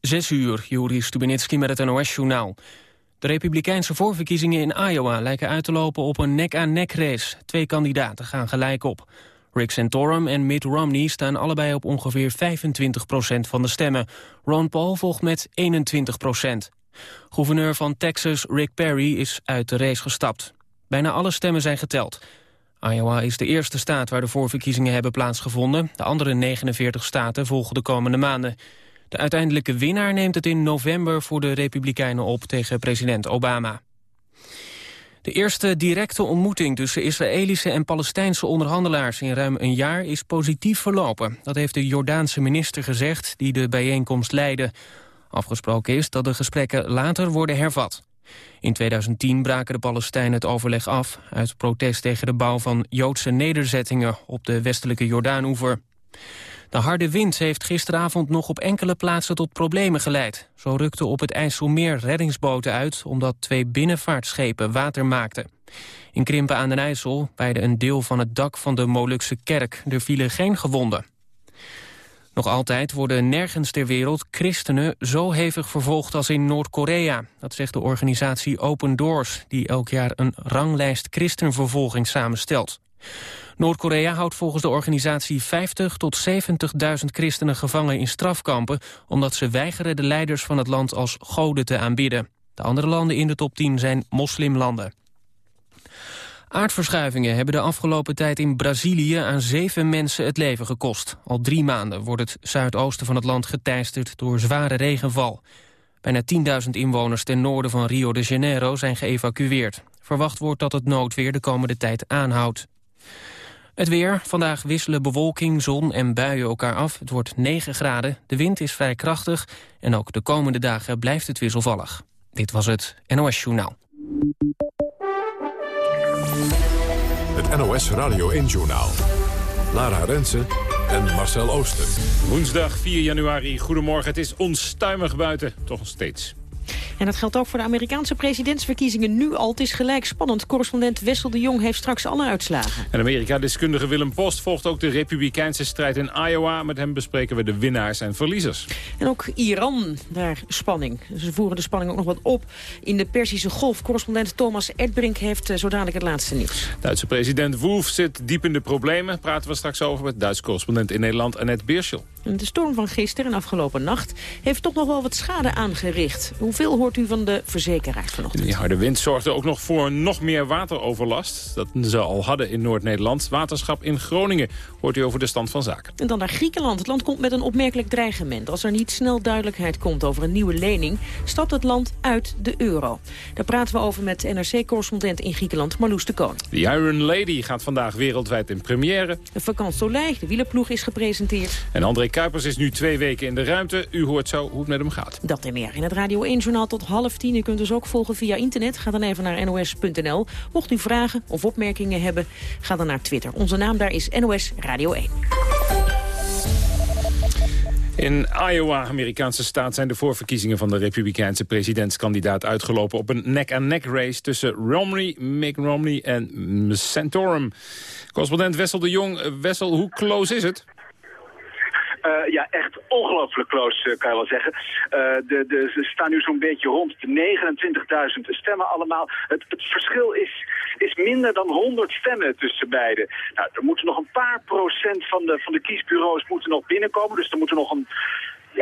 Zes uur, Juri Stubenitski met het NOS-journaal. De republikeinse voorverkiezingen in Iowa lijken uit te lopen op een nek-aan-nek race. Twee kandidaten gaan gelijk op. Rick Santorum en Mitt Romney staan allebei op ongeveer 25 procent van de stemmen. Ron Paul volgt met 21 procent. Gouverneur van Texas Rick Perry is uit de race gestapt. Bijna alle stemmen zijn geteld. Iowa is de eerste staat waar de voorverkiezingen hebben plaatsgevonden. De andere 49 staten volgen de komende maanden. De uiteindelijke winnaar neemt het in november voor de Republikeinen op tegen president Obama. De eerste directe ontmoeting tussen Israëlische en Palestijnse onderhandelaars in ruim een jaar is positief verlopen. Dat heeft de Jordaanse minister gezegd die de bijeenkomst leidde. Afgesproken is dat de gesprekken later worden hervat. In 2010 braken de Palestijnen het overleg af... uit protest tegen de bouw van Joodse nederzettingen op de westelijke Jordaanoever. De harde wind heeft gisteravond nog op enkele plaatsen tot problemen geleid. Zo rukten op het IJsselmeer reddingsboten uit... omdat twee binnenvaartschepen water maakten. In Krimpen aan den IJssel beide een deel van het dak van de Molukse kerk. Er vielen geen gewonden. Nog altijd worden nergens ter wereld christenen zo hevig vervolgd als in Noord-Korea. Dat zegt de organisatie Open Doors, die elk jaar een ranglijst christenvervolging samenstelt. Noord-Korea houdt volgens de organisatie 50 tot 70.000 christenen gevangen in strafkampen... omdat ze weigeren de leiders van het land als goden te aanbidden. De andere landen in de top 10 zijn moslimlanden. Aardverschuivingen hebben de afgelopen tijd in Brazilië aan zeven mensen het leven gekost. Al drie maanden wordt het zuidoosten van het land geteisterd door zware regenval. Bijna 10.000 inwoners ten noorden van Rio de Janeiro zijn geëvacueerd. Verwacht wordt dat het noodweer de komende tijd aanhoudt. Het weer. Vandaag wisselen bewolking, zon en buien elkaar af. Het wordt 9 graden. De wind is vrij krachtig. En ook de komende dagen blijft het wisselvallig. Dit was het NOS Journaal. Het NOS Radio 1 Journaal. Lara Rensen en Marcel Ooster. Woensdag 4 januari. Goedemorgen. Het is onstuimig buiten. Toch nog steeds. En dat geldt ook voor de Amerikaanse presidentsverkiezingen nu al. Het is gelijk spannend. Correspondent Wessel de Jong heeft straks alle uitslagen. En Amerika-deskundige Willem Post volgt ook de republikeinse strijd in Iowa. Met hem bespreken we de winnaars en verliezers. En ook Iran, daar spanning. Ze voeren de spanning ook nog wat op in de Persische Golf. Correspondent Thomas Erdbrink heeft eh, zo dadelijk het laatste nieuws. Duitse president Wolf zit diep in de problemen. Praten we straks over met Duits correspondent in Nederland Annette Beerschel. De storm van gisteren en afgelopen nacht heeft toch nog wel wat schade aangericht. Hoeveel hoort u van de verzekeraars vanochtend? Die harde wind zorgde ook nog voor nog meer wateroverlast. Dat ze al hadden in Noord-Nederland. Waterschap in Groningen hoort u over de stand van zaken. En dan naar Griekenland. Het land komt met een opmerkelijk dreigement. Als er niet snel duidelijkheid komt over een nieuwe lening... stapt het land uit de euro. Daar praten we over met NRC-correspondent in Griekenland, Marloes de Koning. De Iron Lady gaat vandaag wereldwijd in première. De Vakant Soleil, de wielerploeg, is gepresenteerd. En André Kuipers is nu twee weken in de ruimte. U hoort zo hoe het met hem gaat. Dat en meer in het Radio 1-journaal tot half tien. U kunt dus ook volgen via internet. Ga dan even naar nos.nl. Mocht u vragen of opmerkingen hebben, ga dan naar Twitter. Onze naam daar is NOS Radio 1. In Iowa, Amerikaanse staat, zijn de voorverkiezingen van de republikeinse presidentskandidaat uitgelopen op een nek-aan-nek race tussen Romney, Mick Romney en Santorum. Correspondent Wessel de Jong. Wessel, hoe close is het? Uh, ja, echt ongelooflijk close, uh, kan je wel zeggen. Uh, de, de, ze staan nu zo'n beetje rond de 29.000 stemmen allemaal. Het, het verschil is, is minder dan 100 stemmen tussen beiden. Nou, er moeten nog een paar procent van de, van de kiesbureaus moeten nog binnenkomen. Dus er moeten nog een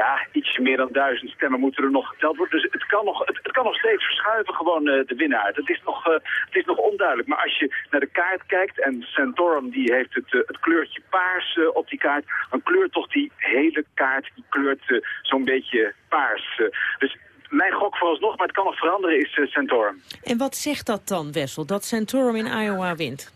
ja, ietsje meer dan duizend stemmen moeten er nog geteld worden. Dus het kan nog, het, kan nog steeds verschuiven, gewoon uh, de winnaar. Het is, nog, uh, het is nog onduidelijk. Maar als je naar de kaart kijkt, en Santorum die heeft het, uh, het kleurtje paars op die kaart, dan kleurt toch die hele kaart, die kleurt zo'n beetje paars. dus mijn gok vooralsnog, maar het kan nog veranderen, is Santorum. En wat zegt dat dan, Wessel, dat Santorum in Iowa wint?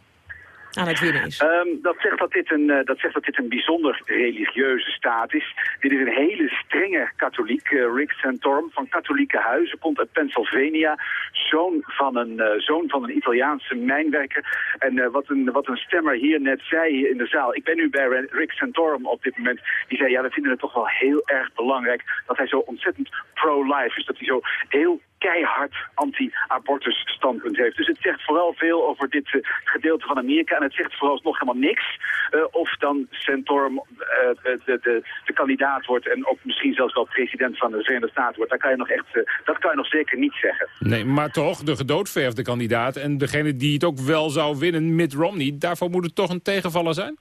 Um, dat, zegt dat, dit een, uh, dat zegt dat dit een bijzonder religieuze staat is. Dit is een hele strenge katholiek. Uh, Rick Santorum van katholieke huizen komt uit Pennsylvania. Zoon van een, uh, zoon van een Italiaanse mijnwerker. En wat, een, wat een stemmer hier net zei in de zaal. Ik ben nu bij Rick Santorum op dit moment. Die zei, ja, we vinden het toch wel heel erg belangrijk dat hij zo ontzettend pro-life is. Dat hij zo heel keihard anti-abortus standpunt heeft. Dus het zegt vooral veel over dit uh, gedeelte van Amerika. En het zegt vooralsnog helemaal niks. Uh, of dan Santorum uh, de, de, de, kandidaat wordt en ook misschien zelfs wel president van de Verenigde Staten wordt. Daar kan je nog echt, dat kan je nog zeker niet zeggen. Nee, maar toch, de gedoodverfde kandidaat en degene die het ook wel zou winnen, Mitt Romney, daarvoor moet het toch een tegenvaller zijn?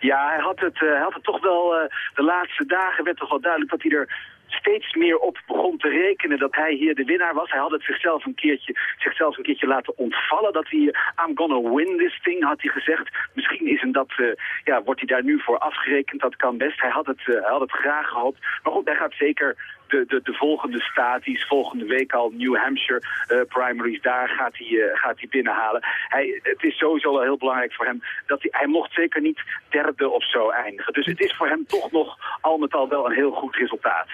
Ja, hij had het, uh, had het toch wel, de laatste dagen werd toch wel duidelijk dat hij er steeds meer op begon te rekenen dat hij hier de winnaar was. Hij had het zichzelf een keertje, zichzelf een keertje laten ontvallen. Dat hij, I'm gonna win this thing, had hij gezegd. Misschien is hem dat, uh, ja, wordt hij daar nu voor afgerekend. Dat kan best. Hij had het, hij had het graag gehoopt. Maar goed, hij gaat zeker de, de, de volgende staat, die is volgende week al New Hampshire uh, primaries, daar gaat hij, uh, gaat hij binnenhalen. Hij, het is sowieso wel heel belangrijk voor hem dat hij, hij mocht zeker niet derde of zo eindigen. Dus het is voor hem toch nog al met al wel een heel goed resultaat.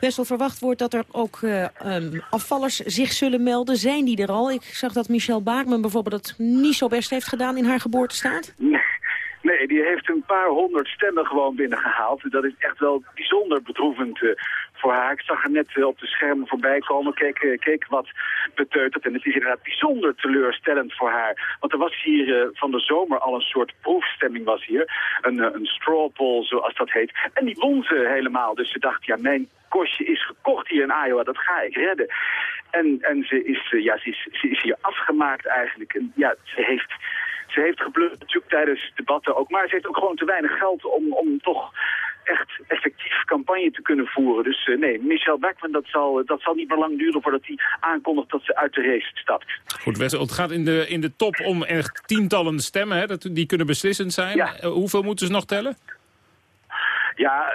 Wessel, verwacht wordt dat er ook uh, um, afvallers zich zullen melden. Zijn die er al? Ik zag dat Michelle Baakman bijvoorbeeld het niet zo best heeft gedaan in haar geboortestaat. Nee. Nee, die heeft een paar honderd stemmen gewoon binnengehaald. Dat is echt wel bijzonder bedroevend uh, voor haar. Ik zag haar net uh, op de schermen voorbij komen, keek, uh, keek wat beteuterd. En het is inderdaad bijzonder teleurstellend voor haar. Want er was hier van de zomer al een soort proefstemming was hier. Een, een straw poll, zoals dat heet. En die won ze helemaal. Dus ze dacht, ja, mijn kostje is gekocht hier in Iowa, dat ga ik redden. En, en ze, is, ja, ze, is, ze is hier afgemaakt eigenlijk. En ja, ze heeft... Ze heeft natuurlijk tijdens debatten ook. Maar ze heeft ook gewoon te weinig geld om, om toch echt effectief campagne te kunnen voeren. Dus uh, nee, Michelle Backman, dat zal, dat zal niet meer lang duren voordat hij aankondigt dat ze uit de race stapt. Goed, Wessel, het gaat in de, in de top om echt tientallen stemmen. Hè, dat, die kunnen beslissend zijn. Ja. Uh, hoeveel moeten ze nog tellen? Ja,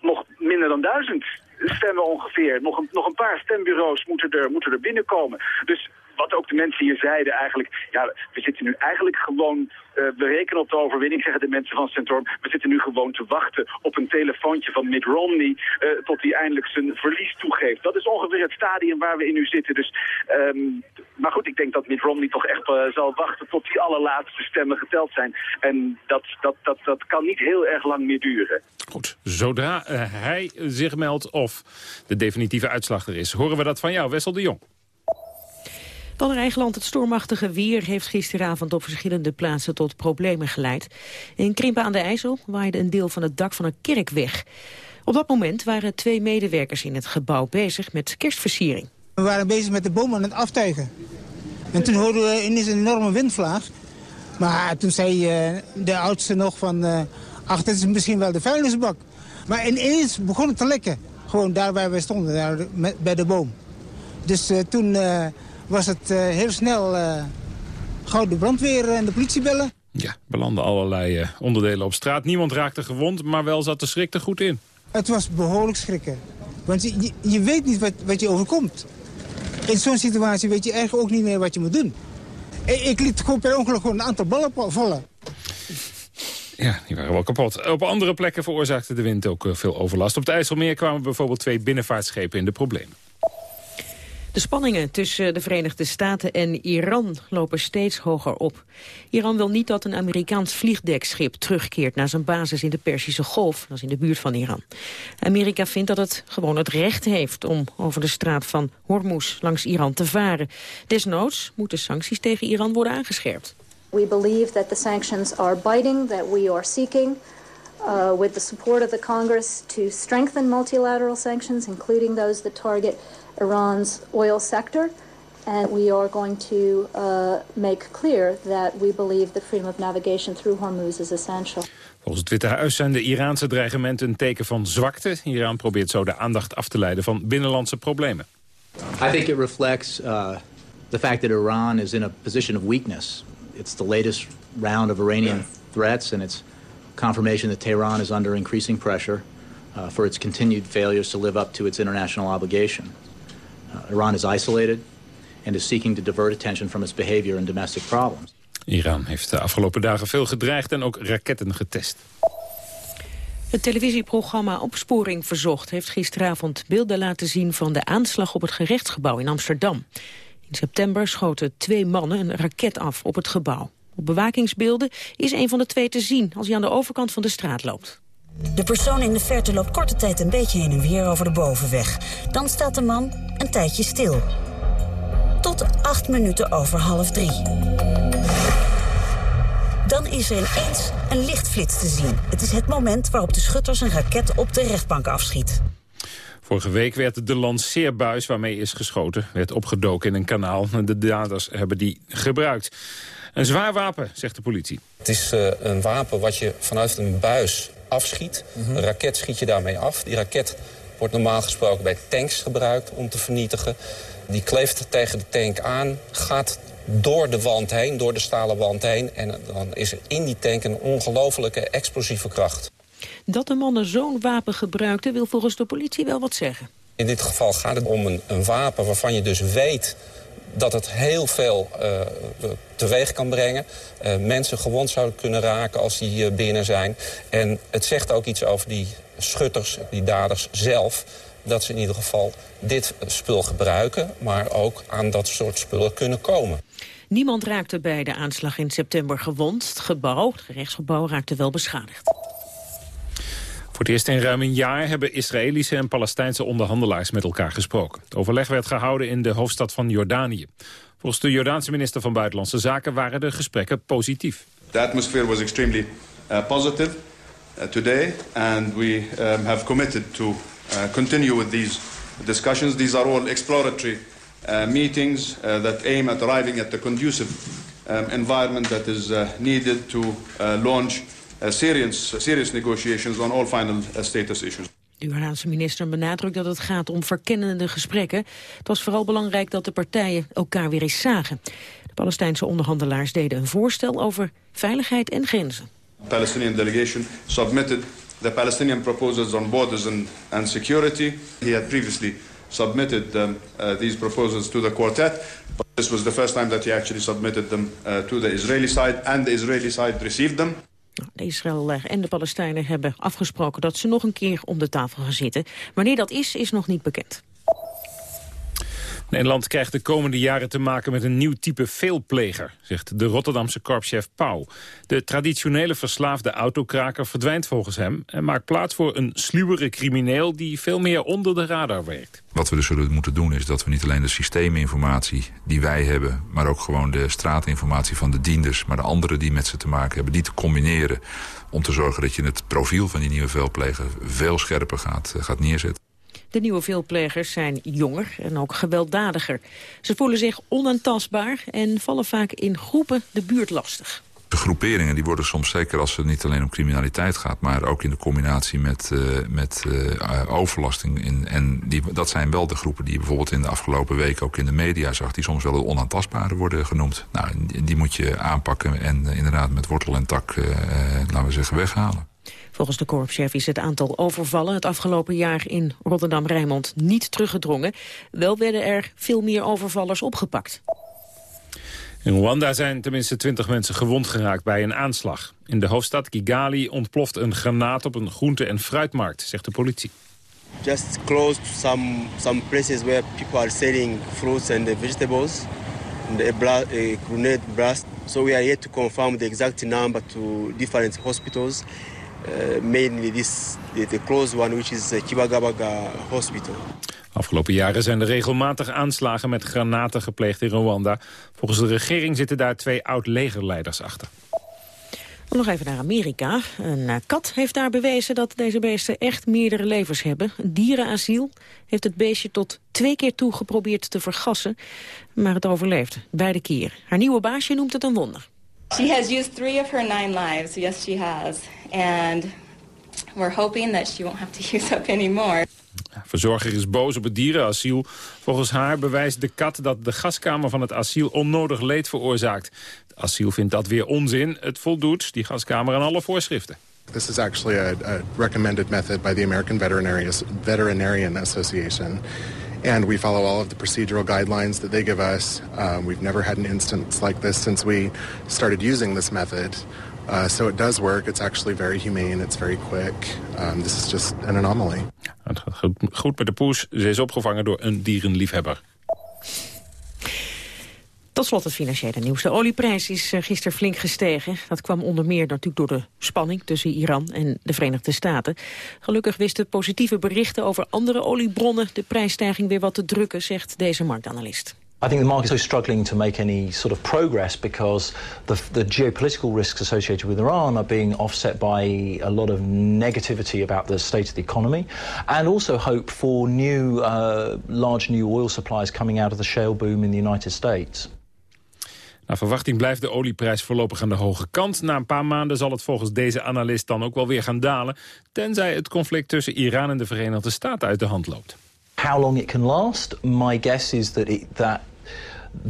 nog minder dan duizend stemmen ongeveer. Nog een, nog een paar stembureaus moeten er, moeten er binnenkomen. Dus wat ook de mensen hier zeiden eigenlijk, ja, we zitten nu eigenlijk gewoon, uh, we rekenen op de overwinning, zeggen de mensen van Centrum. We zitten nu gewoon te wachten op een telefoontje van Mitt Romney uh, tot hij eindelijk zijn verlies toegeeft. Dat is ongeveer het stadium waar we in nu zitten. Dus, um, maar goed, ik denk dat Mitt Romney toch echt uh, zal wachten tot die allerlaatste stemmen geteld zijn. En dat, dat, dat, dat kan niet heel erg lang meer duren. Goed, zodra hij zich meldt of de definitieve uitslag er is, horen we dat van jou, Wessel de Jong. Dan in eigen het stormachtige weer heeft gisteravond op verschillende plaatsen tot problemen geleid. In Krimpen aan de IJssel waaide een deel van het dak van een kerk weg. Op dat moment waren twee medewerkers in het gebouw bezig met kerstversiering. We waren bezig met de boom aan het aftuigen. En toen hoorden we ineens een enorme windvlaag. Maar toen zei uh, de oudste nog van... Uh, ach, dit is misschien wel de vuilnisbak. Maar ineens begon het te lekken. Gewoon daar waar wij stonden, daar bij de boom. Dus uh, toen was het uh, heel snel uh, gauw de brandweer en de politie bellen. Ja, belanden allerlei onderdelen op straat. Niemand raakte gewond, maar wel zat de schrik er goed in. Het was behoorlijk schrikken. Want je, je, je weet niet wat, wat je overkomt. In zo'n situatie weet je eigenlijk ook niet meer wat je moet doen. Ik, ik liet gewoon per ongeluk gewoon een aantal ballen vallen. Ja, die waren wel kapot. Op andere plekken veroorzaakte de wind ook veel overlast. Op het IJsselmeer kwamen bijvoorbeeld twee binnenvaartschepen in de problemen. De spanningen tussen de Verenigde Staten en Iran lopen steeds hoger op. Iran wil niet dat een Amerikaans vliegdekschip terugkeert naar zijn basis in de Perzische Golf. Dat is in de buurt van Iran. Amerika vindt dat het gewoon het recht heeft om over de straat van Hormuz langs Iran te varen. Desnoods moeten sancties tegen Iran worden aangescherpt. We believe that the sanctions are biting, that we are seeking uh, with the support of the Congress to strengthen multilateral sanctions, including those that target Iran's oil sector. And we are going to uh, make clear that we believe that freedom of navigation through Hormuz is essential. Volgens het Witte Huis zijn de Iraanse dreigementen een teken van zwakte. Iran probeert zo de aandacht af te leiden van binnenlandse problemen. I think it reflects uh, the fact that Iran is in a position of weakness. It's the latest round of Iranian threats and it's confirmation that Tehran is under increasing pressure uh, for its continued failures to live up to its international obligation. Uh, Iran is isolated and is seeking to divert attention from its behavior and domestic problems. Iran heeft de afgelopen dagen veel gedreigd en ook raketten getest. Het televisieprogramma Opsporing Verzocht heeft gisteravond beelden laten zien van de aanslag op het gerechtsgebouw in Amsterdam. In september schoten twee mannen een raket af op het gebouw. Op bewakingsbeelden is een van de twee te zien als hij aan de overkant van de straat loopt. De persoon in de verte loopt korte tijd een beetje heen en weer over de bovenweg. Dan staat de man een tijdje stil. Tot acht minuten over half drie. Dan is er ineens een lichtflits te zien. Het is het moment waarop de schutters een raket op de rechtbank afschiet. Vorige week werd de lanceerbuis waarmee is geschoten... werd opgedoken in een kanaal. De daders hebben die gebruikt. Een zwaar wapen, zegt de politie. Het is uh, een wapen wat je vanuit een buis afschiet. Een raket schiet je daarmee af. Die raket wordt normaal gesproken bij tanks gebruikt om te vernietigen. Die kleeft tegen de tank aan, gaat door de wand heen, door de stalen wand heen... en dan is er in die tank een ongelofelijke explosieve kracht. Dat de mannen zo'n wapen gebruikten wil volgens de politie wel wat zeggen. In dit geval gaat het om een, een wapen waarvan je dus weet dat het heel veel uh, teweeg kan brengen. Uh, mensen gewond zouden kunnen raken als die uh, binnen zijn. En het zegt ook iets over die schutters, die daders zelf... dat ze in ieder geval dit spul gebruiken... maar ook aan dat soort spullen kunnen komen. Niemand raakte bij de aanslag in september gewond. Het gebouw, het gerechtsgebouw, raakte wel beschadigd. Voor het eerst in ruim een jaar hebben Israëlische en Palestijnse onderhandelaars met elkaar gesproken. Het overleg werd gehouden in de hoofdstad van Jordanië. Volgens de Jordaanse minister van Buitenlandse Zaken waren de gesprekken positief. The atmosphere was extremely uh, positive uh, today we um, have committed to uh, continue with these discussions. These are all exploratory uh, meetings uh, that aim at arriving at the conducive um, environment that is uh, needed to launch serious, serious negotiations on all final uh, status issues. De Iraanse minister benadrukt dat het gaat om verkennende gesprekken. Het was vooral belangrijk dat de partijen elkaar weer eens zagen. De Palestijnse onderhandelaars deden een voorstel over veiligheid en grenzen. The Palestinian delegation submitted the Palestinian proposals on borders and, and security. He had previously submitted um, uh, these proposals to the quartet. But this was the first time that he actually submitted them uh, to the Israeli side, and the Israeli side received them. De Israël en de Palestijnen hebben afgesproken dat ze nog een keer om de tafel gaan zitten. Wanneer dat is, is nog niet bekend. Nederland krijgt de komende jaren te maken met een nieuw type veelpleger, zegt de Rotterdamse korpschef Pauw. De traditionele verslaafde autokraker verdwijnt volgens hem en maakt plaats voor een sluwere crimineel die veel meer onder de radar werkt. Wat we dus zullen moeten doen is dat we niet alleen de systeeminformatie die wij hebben... maar ook gewoon de straatinformatie van de dienders... maar de anderen die met ze te maken hebben, die te combineren... om te zorgen dat je het profiel van die nieuwe veelpleger veel scherper gaat, eh, gaat neerzetten. De nieuwe veelplegers zijn jonger en ook gewelddadiger. Ze voelen zich onaantastbaar en vallen vaak in groepen de buurt lastig. De groeperingen die worden soms, zeker als het niet alleen om criminaliteit gaat... maar ook in de combinatie met, uh, met uh, overlasting. In, en die, dat zijn wel de groepen die je bijvoorbeeld in de afgelopen weken... ook in de media zag, die soms wel de onaantastbare worden genoemd. Nou, die moet je aanpakken en uh, inderdaad met wortel en tak, laten we zeggen, weghalen. Volgens de korpschef is het aantal overvallen het afgelopen jaar in Rotterdam-Rijnmond niet teruggedrongen. Wel werden er veel meer overvallers opgepakt. In Rwanda zijn tenminste twintig mensen gewond geraakt bij een aanslag. In de hoofdstad Kigali ontploft een granaat op een groente- en fruitmarkt, zegt de politie. Just close to some, some places where people are selling fruits and vegetables. The a grenade blast. So we are yet to confirm the exact number to different hospitals. Uh, mainly this, the, the close one, which is Kibagabaga Hospital. Afgelopen jaren zijn er regelmatig aanslagen met granaten gepleegd in Rwanda. Volgens de regering zitten daar twee oud-legerleiders achter. Nog even naar Amerika. Een eh, kat heeft daar bewezen dat deze beesten echt meerdere levens hebben. Een dierenasiel heeft het beestje tot twee keer toe geprobeerd te vergassen. Maar het overleeft, beide keer. Haar nieuwe baasje noemt het een wonder. She has used three of her nine lives. Yes, she has. And we're hoping that she won't have to use up any more. Verzorger is boos op het dierenasiel. Volgens haar bewijst de kat dat de gaskamer van het asiel onnodig leed veroorzaakt. Het asiel vindt dat weer onzin. Het voldoet, die gaskamer, aan alle voorschriften. This is actually a, a recommended method by the American Veterinary, Veterinarian Association. And we follow all of the procedural guidelines that they give us. Um, we've never had an instance like this since we started using this method. Uh, so it does work. It's actually very humane. It's very quick. Um, this is just an anomaly. Het gaat goed met de poes. Ze is opgevangen door een dierenliefhebber. Tot slot het financiële nieuws. De olieprijs is eh, gisteren flink gestegen. Dat kwam onder meer natuurlijk door de spanning tussen Iran en de Verenigde Staten. Gelukkig wisten positieve berichten over andere oliebronnen de prijsstijging weer wat te drukken, zegt deze marktanalist. I think the market is struggling to make any sort of progress because the, the geopolitical risks associated with Iran are being offset by a lot of negativity about the state of the economy and also hope for new uh, large new oil supplies coming out of the shale boom in the United States. Naar verwachting blijft de olieprijs voorlopig aan de hoge kant. Na een paar maanden zal het volgens deze analist dan ook wel weer gaan dalen... tenzij het conflict tussen Iran en de Verenigde Staten uit de hand loopt. How long it can last? My guess is that it, that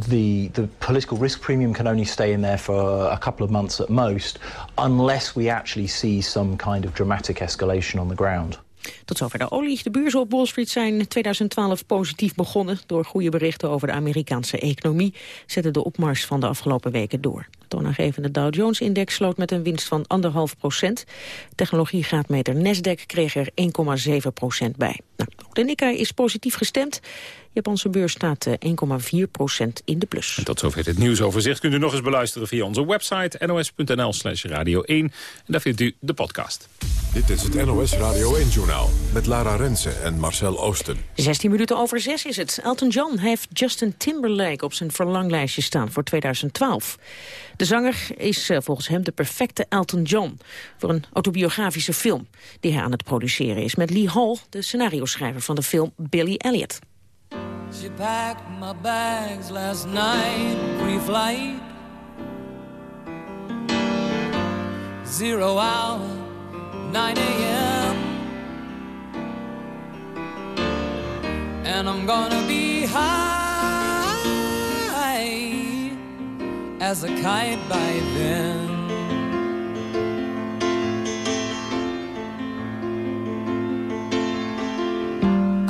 the the political risk premium can only stay in there for a couple of months at most, unless we actually see some kind of dramatic escalation on the ground. Tot zover de olie. De beurzen op Wall Street zijn 2012 positief begonnen. Door goede berichten over de Amerikaanse economie zetten de opmars van de afgelopen weken door. De toonaangevende Dow Jones-index sloot met een winst van 1,5 procent. Technologiegraadmeter Nasdaq kreeg er 1,7 procent bij. Nou, de Nikkei is positief gestemd. Japanse beurs staat 1,4 eh, procent in de plus. En tot zover het nieuwsoverzicht kunt u nog eens beluisteren via onze website nos.nl slash radio 1. En daar vindt u de podcast. Dit is het NOS Radio 1-journaal met Lara Rensen en Marcel Oosten. 16 minuten over 6 is het. Elton John heeft Justin Timberlake op zijn verlanglijstje staan voor 2012. De zanger is eh, volgens hem de perfecte Elton John... voor een autobiografische film die hij aan het produceren is... met Lee Hall, de scenario-schrijver van de film Billy Elliot. She packed my bags last night, pre-flight. Zero hour, 9 a.m. And I'm gonna be high as a kite by then.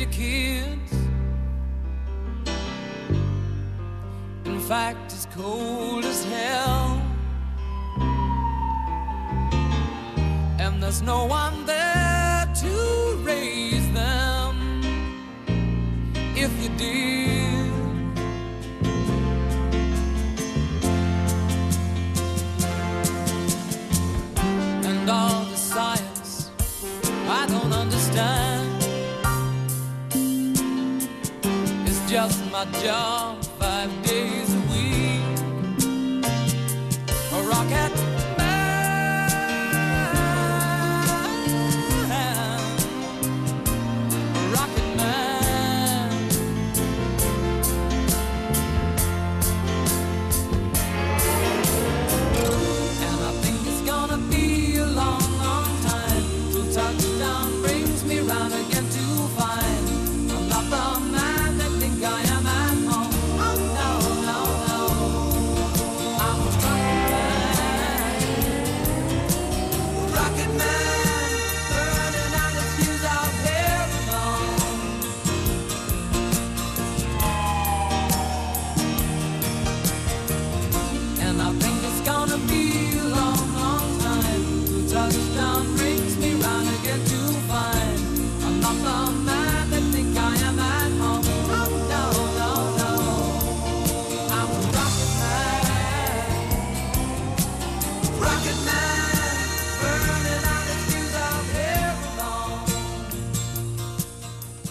Your kids. In fact, it's cold as hell. And there's no one there to raise them. If you did, just my job five days a week. A rocket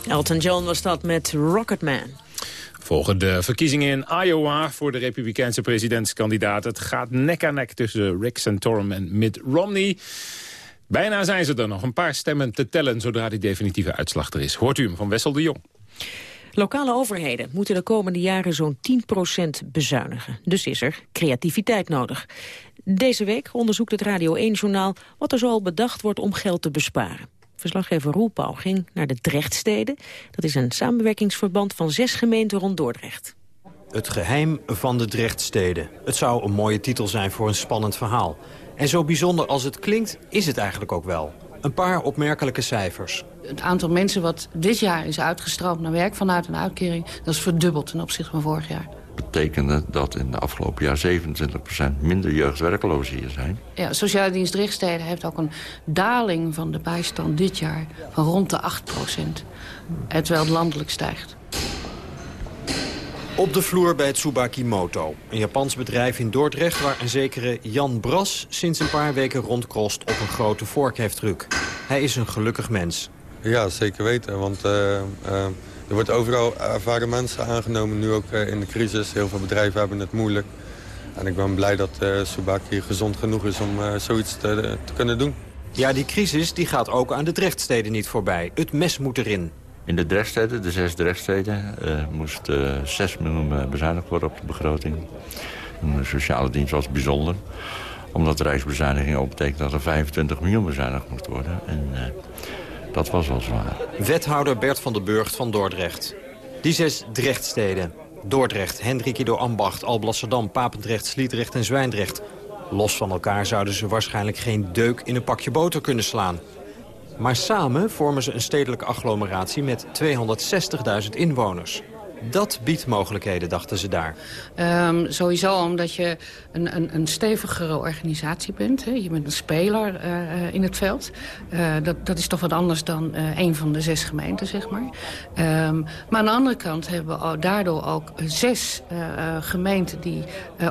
Elton John was dat met Rocketman. Volgen de verkiezingen in Iowa voor de republikeinse presidentskandidaat. Het gaat nek aan nek tussen Rick Santorum en Mitt Romney. Bijna zijn ze er nog een paar stemmen te tellen zodra die definitieve uitslag er is. Hoort u hem van Wessel de Jong. Lokale overheden moeten de komende jaren zo'n 10% bezuinigen. Dus is er creativiteit nodig. Deze week onderzoekt het Radio 1-journaal wat er zoal bedacht wordt om geld te besparen. Verslaggever Roel Pauw ging naar de Drechtsteden. Dat is een samenwerkingsverband van zes gemeenten rond Dordrecht. Het geheim van de Drechtsteden. Het zou een mooie titel zijn voor een spannend verhaal. En zo bijzonder als het klinkt, is het eigenlijk ook wel. Een paar opmerkelijke cijfers. Het aantal mensen wat dit jaar is uitgestroomd naar werk vanuit een uitkering... dat is verdubbeld ten opzichte van vorig jaar. Dat betekende dat in de afgelopen jaar 27% minder jeugdwerklozen hier zijn. Ja, Sociale Dienst Richtsteden heeft ook een daling van de bijstand dit jaar... van rond de 8%, terwijl het landelijk stijgt. Op de vloer bij het Tsubaki Moto, een Japans bedrijf in Dordrecht... waar een zekere Jan Bras sinds een paar weken rondkrost op een grote vorkheftruck. Hij is een gelukkig mens. Ja, zeker weten, want uh, uh, er wordt overal ervaren mensen aangenomen... nu ook uh, in de crisis. Heel veel bedrijven hebben het moeilijk. En ik ben blij dat uh, Tsubaki gezond genoeg is om zoiets te, te kunnen doen. Ja, die crisis die gaat ook aan de Drechtsteden niet voorbij. Het mes moet erin. In de Drechtsteden, de zes Drechtsteden, uh, moest uh, 6 miljoen bezuinigd worden op de begroting. de sociale dienst was bijzonder. Omdat de rijksbezuiniging ook betekent dat er 25 miljoen bezuinigd moest worden. En uh, dat was wel zwaar. Wethouder Bert van den Burgt van Dordrecht. Die zes Drechtsteden. Dordrecht, Hendrik door Ambacht, Alblasserdam, Papendrecht, Sliedrecht en Zwijndrecht. Los van elkaar zouden ze waarschijnlijk geen deuk in een pakje boter kunnen slaan. Maar samen vormen ze een stedelijke agglomeratie met 260.000 inwoners. Dat biedt mogelijkheden, dachten ze daar. Um, sowieso omdat je een, een, een stevigere organisatie bent. Hè. Je bent een speler uh, in het veld. Uh, dat, dat is toch wat anders dan uh, een van de zes gemeenten, zeg maar. Um, maar aan de andere kant hebben we daardoor ook zes gemeenten... die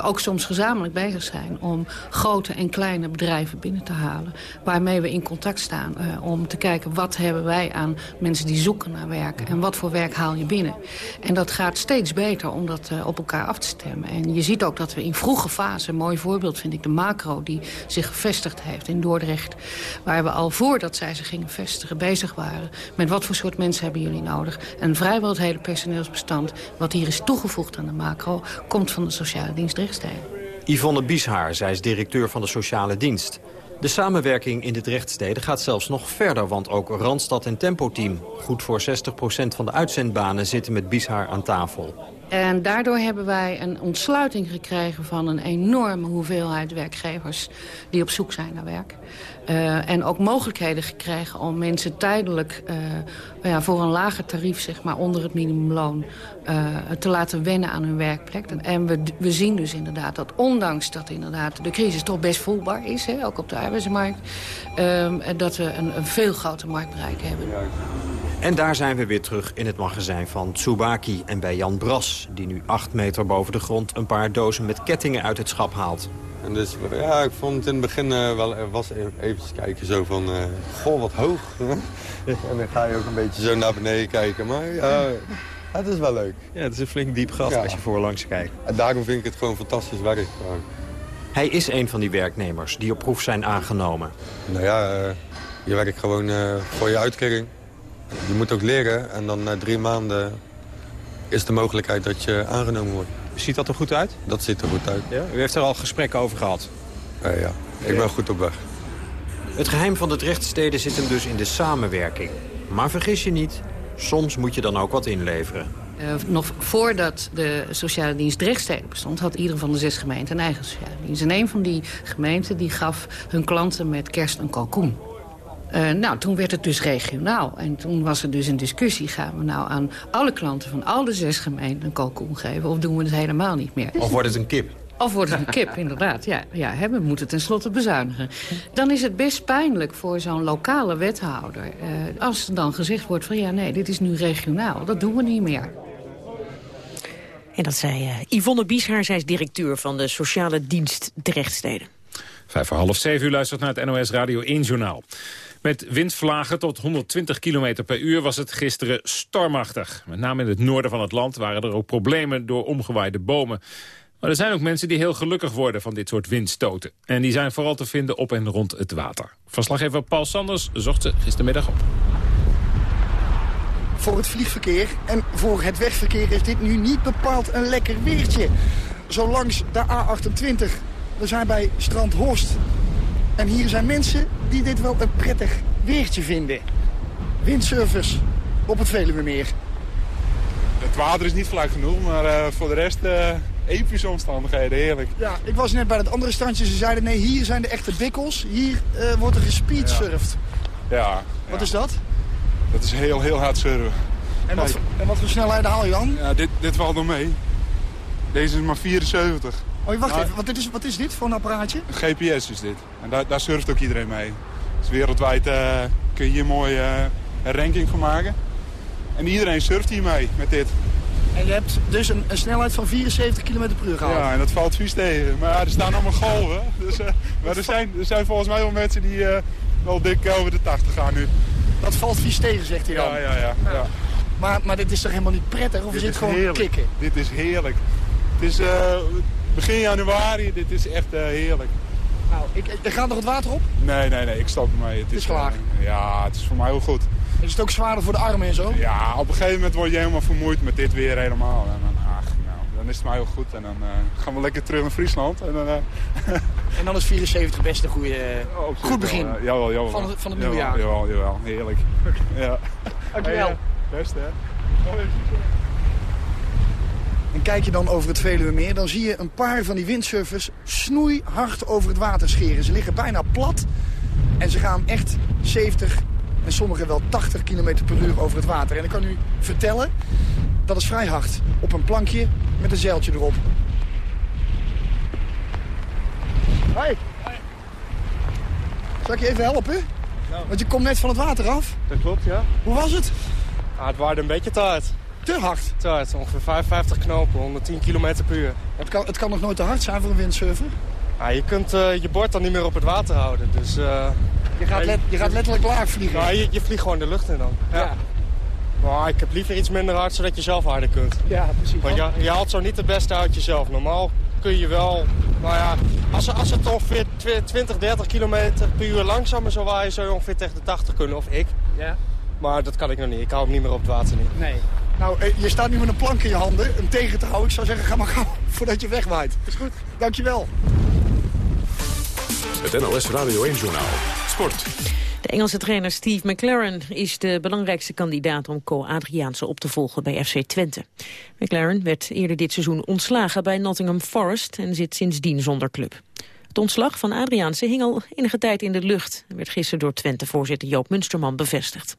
ook soms gezamenlijk bezig zijn... om grote en kleine bedrijven binnen te halen. Waarmee we in contact staan om te kijken... wat hebben wij aan mensen die zoeken naar werk... en wat voor werk haal je binnen. En dat gaat steeds beter om dat uh, op elkaar af te stemmen. En je ziet ook dat we in vroege fase, een mooi voorbeeld vind ik de macro... die zich gevestigd heeft in Dordrecht. Waar we al voordat zij zich gingen vestigen bezig waren... met wat voor soort mensen hebben jullie nodig. En vrijwel het hele personeelsbestand wat hier is toegevoegd aan de macro... komt van de sociale dienst. Yvonne Bieshaar, zij is directeur van de sociale dienst. De samenwerking in de Drechtsteden gaat zelfs nog verder... want ook Randstad en Tempo Team, goed voor 60% van de uitzendbanen... zitten met Bieshaar aan tafel. En daardoor hebben wij een ontsluiting gekregen van een enorme hoeveelheid werkgevers die op zoek zijn naar werk. Uh, en ook mogelijkheden gekregen om mensen tijdelijk uh, ja, voor een lager tarief, zeg maar onder het minimumloon, uh, te laten wennen aan hun werkplek. En we, we zien dus inderdaad dat ondanks dat inderdaad de crisis toch best voelbaar is, hè, ook op de arbeidsmarkt, dat we een, een veel groter marktbereik hebben. En daar zijn we weer terug in het magazijn van Tsubaki en bij Jan Bras... die nu acht meter boven de grond een paar dozen met kettingen uit het schap haalt. En dus, ja, ik vond het in het begin uh, wel, er was even kijken zo van, uh, goh, wat hoog. en dan ga je ook een beetje zo naar beneden kijken, maar ja, het is wel leuk. Ja, het is een flink diep gat ja. als je voorlangs kijkt. En daarom vind ik het gewoon fantastisch werk. Hij is een van die werknemers die op proef zijn aangenomen. Nou ja, uh, je werkt gewoon voor je uitkering. Je moet ook leren en dan na drie maanden is de mogelijkheid dat je aangenomen wordt. Ziet dat er goed uit? Dat ziet er goed uit. Ja? U heeft er al gesprekken over gehad? Uh, ja, ik ben goed op weg. Het geheim van de Drechtsteden zit hem dus in de samenwerking. Maar vergis je niet, soms moet je dan ook wat inleveren. Uh, nog voordat de sociale dienst Drechtsteden bestond... had ieder van de zes gemeenten een eigen sociale dienst. En een van die gemeenten die gaf hun klanten met kerst een kalkoen. Uh, nou, toen werd het dus regionaal. En toen was er dus een discussie. Gaan we nou aan alle klanten van al de zes gemeenten een kalkoen geven... of doen we het helemaal niet meer? Of wordt het een kip? Of wordt het een kip, inderdaad. Ja, ja, hè, we moeten tenslotte bezuinigen. Dan is het best pijnlijk voor zo'n lokale wethouder... Uh, als er dan gezegd wordt van ja, nee, dit is nu regionaal. Dat doen we niet meer. En dat zei uh, Yvonne Bieshaar, zij is directeur van de sociale dienst Drechtsteden. Vijf voor half zeven u luistert naar het NOS Radio 1 Journaal. Met windvlagen tot 120 km per uur was het gisteren stormachtig. Met name in het noorden van het land waren er ook problemen door omgewaaide bomen. Maar er zijn ook mensen die heel gelukkig worden van dit soort windstoten. En die zijn vooral te vinden op en rond het water. Verslaggever Paul Sanders zocht ze gistermiddag op. Voor het vliegverkeer en voor het wegverkeer is dit nu niet bepaald een lekker weertje. Zo langs de A28. We zijn bij Strand Horst. En hier zijn mensen die dit wel een prettig weertje vinden. Windsurfers op het Veluwemeer. Het water is niet vlak genoeg, maar uh, voor de rest uh, epische omstandigheden, heerlijk. Ja, ik was net bij het andere strandje. Ze zeiden nee, hier zijn de echte bikkels. Hier uh, wordt er gespeedsurfd. Ja. ja. Wat is dat? Dat is heel, heel hard surfen. En wat, voor, en wat voor snelheden haal je dan? Ja, dit, dit valt nog mee. Deze is maar 74. Oh, wacht even. Wat is, wat is dit voor een apparaatje? Een GPS is dit. En daar, daar surft ook iedereen mee. Dus wereldwijd uh, kun je hier mooi uh, een ranking van maken. En iedereen surft hier mee met dit. En je hebt dus een, een snelheid van 74 km per uur gehaald? Ja, en dat valt vies tegen. Maar er staan allemaal golven. Dus, uh, maar er zijn, er zijn volgens mij wel mensen die wel dik over de 80 gaan nu. Dat valt vies tegen, zegt hij dan? Ja, ja, ja. ja. Maar, maar dit is toch helemaal niet prettig? Of dit is het gewoon heerlijk. kicken? Dit is heerlijk. Het is begin januari, dit is echt uh, heerlijk. Nou, ik, ik, gaat nog het water op? Nee, nee, nee, ik stop ermee. Het, het is, klaar? Uh, ja, het is voor mij heel goed. Is het ook zwaarder voor de armen en zo? Ja, op een gegeven moment word je helemaal vermoeid met dit weer helemaal. En dan, ach, nou, dan is het mij heel goed. En dan gaan we lekker terug naar Friesland. En dan, en dan is 74 best een goede, oh, goed begin wel, jawel, jawel, van, het, van het nieuwe jawel, jaar. Jawel, jawel, heerlijk. ja. Dankjewel. Hey, best, hè? En kijk je dan over het Veluwemeer, dan zie je een paar van die windsurfers snoeihard over het water scheren. Ze liggen bijna plat en ze gaan echt 70 en sommigen wel 80 km per uur over het water. En ik kan u vertellen, dat is vrij hard. Op een plankje met een zeiltje erop. Hoi. Zal ik je even helpen? Nou. Want je komt net van het water af. Dat klopt, ja. Hoe was het? Ah, het waarde een beetje te hard. Te hard? Te hard, ongeveer 55 knopen, 110 km per uur. Het kan, het kan nog nooit te hard zijn voor een windsurfer? Ah, je kunt uh, je bord dan niet meer op het water houden, dus... Uh, je, gaat let, je gaat letterlijk laag vliegen? Nou, je, je vliegt gewoon de lucht in dan. Ja. ja. Maar ik heb liever iets minder hard, zodat je zelf harder kunt. Ja, precies. Want je, je haalt zo niet het beste uit jezelf. Normaal kun je wel, nou ja, als, als het ongeveer 20, 30 km per uur langzamer zou waaien, zou je ongeveer tegen de 80 kunnen, of ik. Ja. Maar dat kan ik nog niet, ik hou hem niet meer op het water niet. Nee. Nou, je staat nu met een plank in je handen, hem tegen te houden. Ik zou zeggen, ga maar gauw voordat je wegwaait. Is goed. Dankjewel. Het NOS Radio 1 Journaal. Sport. De Engelse trainer Steve McLaren is de belangrijkste kandidaat om Co Adriaanse op te volgen bij FC Twente. McLaren werd eerder dit seizoen ontslagen bij Nottingham Forest en zit sindsdien zonder club. Het ontslag van Adriaanse hing al enige tijd in de lucht en werd gisteren door Twente-voorzitter Joop Munsterman bevestigd.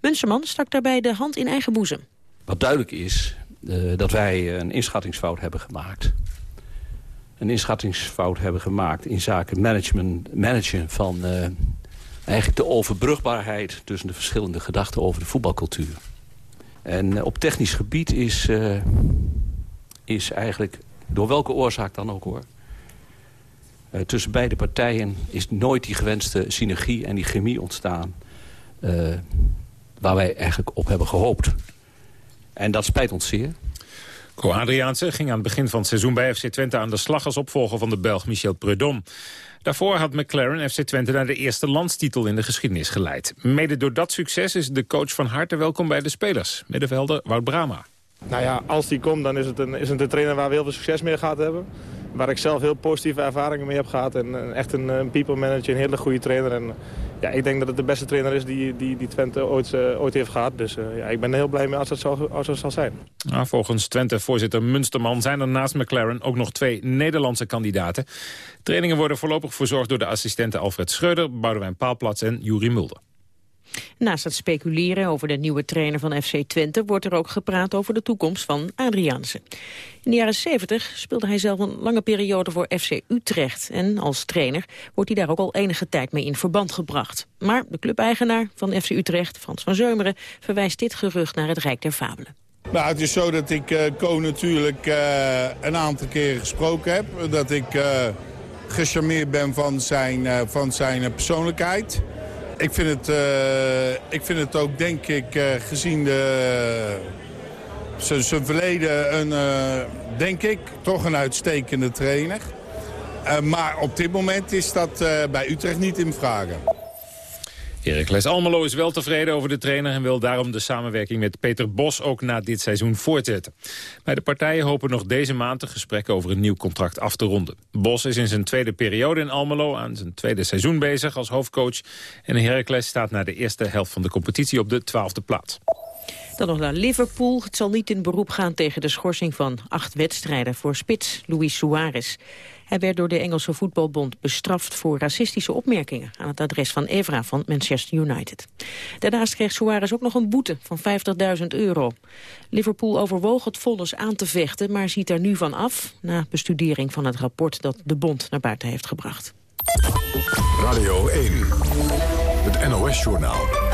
Munsterman stak daarbij de hand in eigen boezem. Wat duidelijk is uh, dat wij een inschattingsfout hebben gemaakt. Een inschattingsfout hebben gemaakt in zaken management, managen van uh, eigenlijk de overbrugbaarheid tussen de verschillende gedachten over de voetbalcultuur. En uh, op technisch gebied is, is eigenlijk, door welke oorzaak dan ook hoor... Tussen beide partijen is nooit die gewenste synergie en die chemie ontstaan... waar wij eigenlijk op hebben gehoopt. En dat spijt ons zeer. Co Adriaanse ging aan het begin van het seizoen bij FC Twente aan de slag... als opvolger van de Belg Michel Prudhomme. Daarvoor had McLaren FC Twente naar de eerste landstitel in de geschiedenis geleid. Mede door dat succes is de coach van harte welkom bij de spelers. Middenvelder Wout Brama. Nou ja, als die komt, dan is het een, is het een trainer waar we heel veel succes mee gehad hebben. Waar ik zelf heel positieve ervaringen mee heb gehad. En echt een, een people manager, een hele goede trainer. En ja, ik denk dat het de beste trainer is die, die, die Twente ooit, uh, ooit heeft gehad. Dus uh, ja, ik ben er heel blij mee als het zo, als zal zijn. Nou, volgens Twente-voorzitter Munsterman zijn er naast McLaren ook nog twee Nederlandse kandidaten. Trainingen worden voorlopig verzorgd door de assistenten Alfred Schreuder, Boudewijn Paalplats en Juri Mulder. Naast het speculeren over de nieuwe trainer van FC Twente... wordt er ook gepraat over de toekomst van Adriaanse. In de jaren 70 speelde hij zelf een lange periode voor FC Utrecht. En als trainer wordt hij daar ook al enige tijd mee in verband gebracht. Maar de clubeigenaar van FC Utrecht, Frans van Zeumeren... verwijst dit gerucht naar het Rijk der Fabelen. Nou, het is zo dat ik uh, Co natuurlijk uh, een aantal keren gesproken heb. Dat ik uh, gecharmeerd ben van zijn, van zijn persoonlijkheid. Ik, vind het, uh, ik vind het ook, denk ik, uh, gezien de, zijn verleden, een, uh, denk ik, toch een uitstekende trainer. maar op dit moment is dat bij Utrecht niet in vragen. Heracles Almelo is wel tevreden over de trainer... en wil daarom de samenwerking met Peter Bos ook na dit seizoen voortzetten. Bij de partijen hopen nog deze maand de gesprekken over een nieuw contract af te ronden. Bos is in zijn tweede periode in Almelo aan zijn tweede seizoen bezig als hoofdcoach. En Heracles staat na de eerste helft van de competitie op de twaalfde plaats. Dan nog naar Liverpool. Het zal niet in beroep gaan tegen de schorsing van acht wedstrijden voor spits Luis Suarez. Hij werd door de Engelse voetbalbond bestraft voor racistische opmerkingen aan het adres van Evra van Manchester United. Daarnaast kreeg Suarez ook nog een boete van 50.000 euro. Liverpool overwoog het vonnis aan te vechten, maar ziet er nu van af na bestudering van het rapport dat de bond naar buiten heeft gebracht. Radio 1, het NOS-journaal.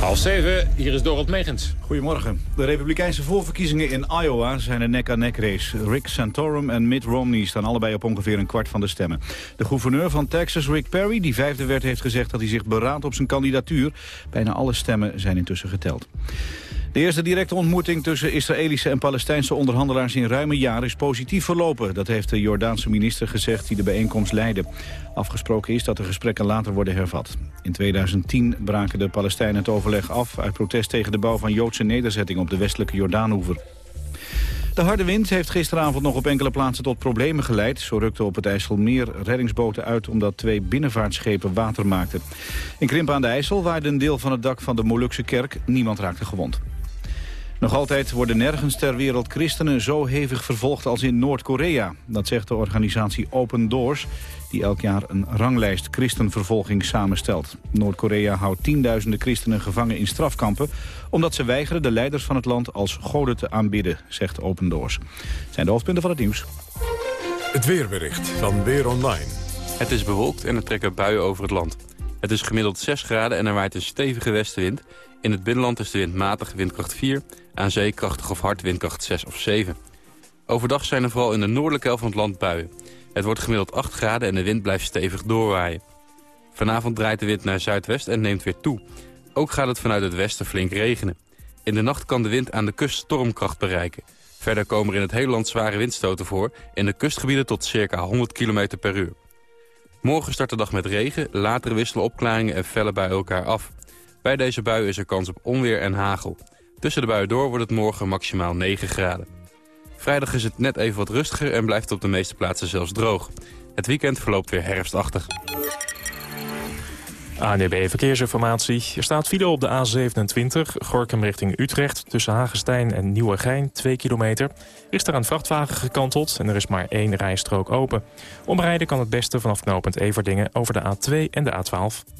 Half zeven, hier is Dorot Megens. Goedemorgen. De republikeinse voorverkiezingen in Iowa zijn een nek-aan-nek race. Rick Santorum en Mitt Romney staan allebei op ongeveer een kwart van de stemmen. De gouverneur van Texas, Rick Perry, die vijfde werd, heeft gezegd dat hij zich beraadt op zijn kandidatuur. Bijna alle stemmen zijn intussen geteld. De eerste directe ontmoeting tussen Israëlische en Palestijnse onderhandelaars in ruime jaar is positief verlopen. Dat heeft de Jordaanse minister gezegd die de bijeenkomst leidde. Afgesproken is dat de gesprekken later worden hervat. In 2010 braken de Palestijnen het overleg af uit protest tegen de bouw van Joodse nederzettingen op de westelijke Jordaanoever. De harde wind heeft gisteravond nog op enkele plaatsen tot problemen geleid. Zo rukten op het IJsselmeer reddingsboten uit omdat twee binnenvaartschepen water maakten. In Krimpen aan de IJssel waarde een deel van het dak van de Molukse kerk. Niemand raakte gewond. Nog altijd worden nergens ter wereld christenen zo hevig vervolgd als in Noord-Korea. Dat zegt de organisatie Open Doors, die elk jaar een ranglijst christenvervolging samenstelt. Noord-Korea houdt tienduizenden christenen gevangen in strafkampen... omdat ze weigeren de leiders van het land als goden te aanbidden, zegt Open Doors. zijn de hoofdpunten van het nieuws. Het weerbericht van Weer Online. Het is bewolkt en er trekken buien over het land. Het is gemiddeld 6 graden en er waait een stevige westenwind. In het binnenland is de wind matig, windkracht 4. Aan zee krachtig of hard, windkracht 6 of 7. Overdag zijn er vooral in de noordelijke helft van het land buien. Het wordt gemiddeld 8 graden en de wind blijft stevig doorwaaien. Vanavond draait de wind naar zuidwest en neemt weer toe. Ook gaat het vanuit het westen flink regenen. In de nacht kan de wind aan de kust stormkracht bereiken. Verder komen er in het hele land zware windstoten voor... in de kustgebieden tot circa 100 km per uur. Morgen start de dag met regen, later wisselen opklaringen en vellen bij elkaar af. Bij deze bui is er kans op onweer en hagel. Tussen de buien door wordt het morgen maximaal 9 graden. Vrijdag is het net even wat rustiger en blijft op de meeste plaatsen zelfs droog. Het weekend verloopt weer herfstachtig. ANDB Verkeersinformatie. Er staat file op de A27, Gorkum richting Utrecht... tussen Hagestein en Nieuwegein, 2 kilometer. Er is daar een vrachtwagen gekanteld en er is maar één rijstrook open. Omrijden kan het beste vanaf knooppunt Everdingen over de A2 en de A12.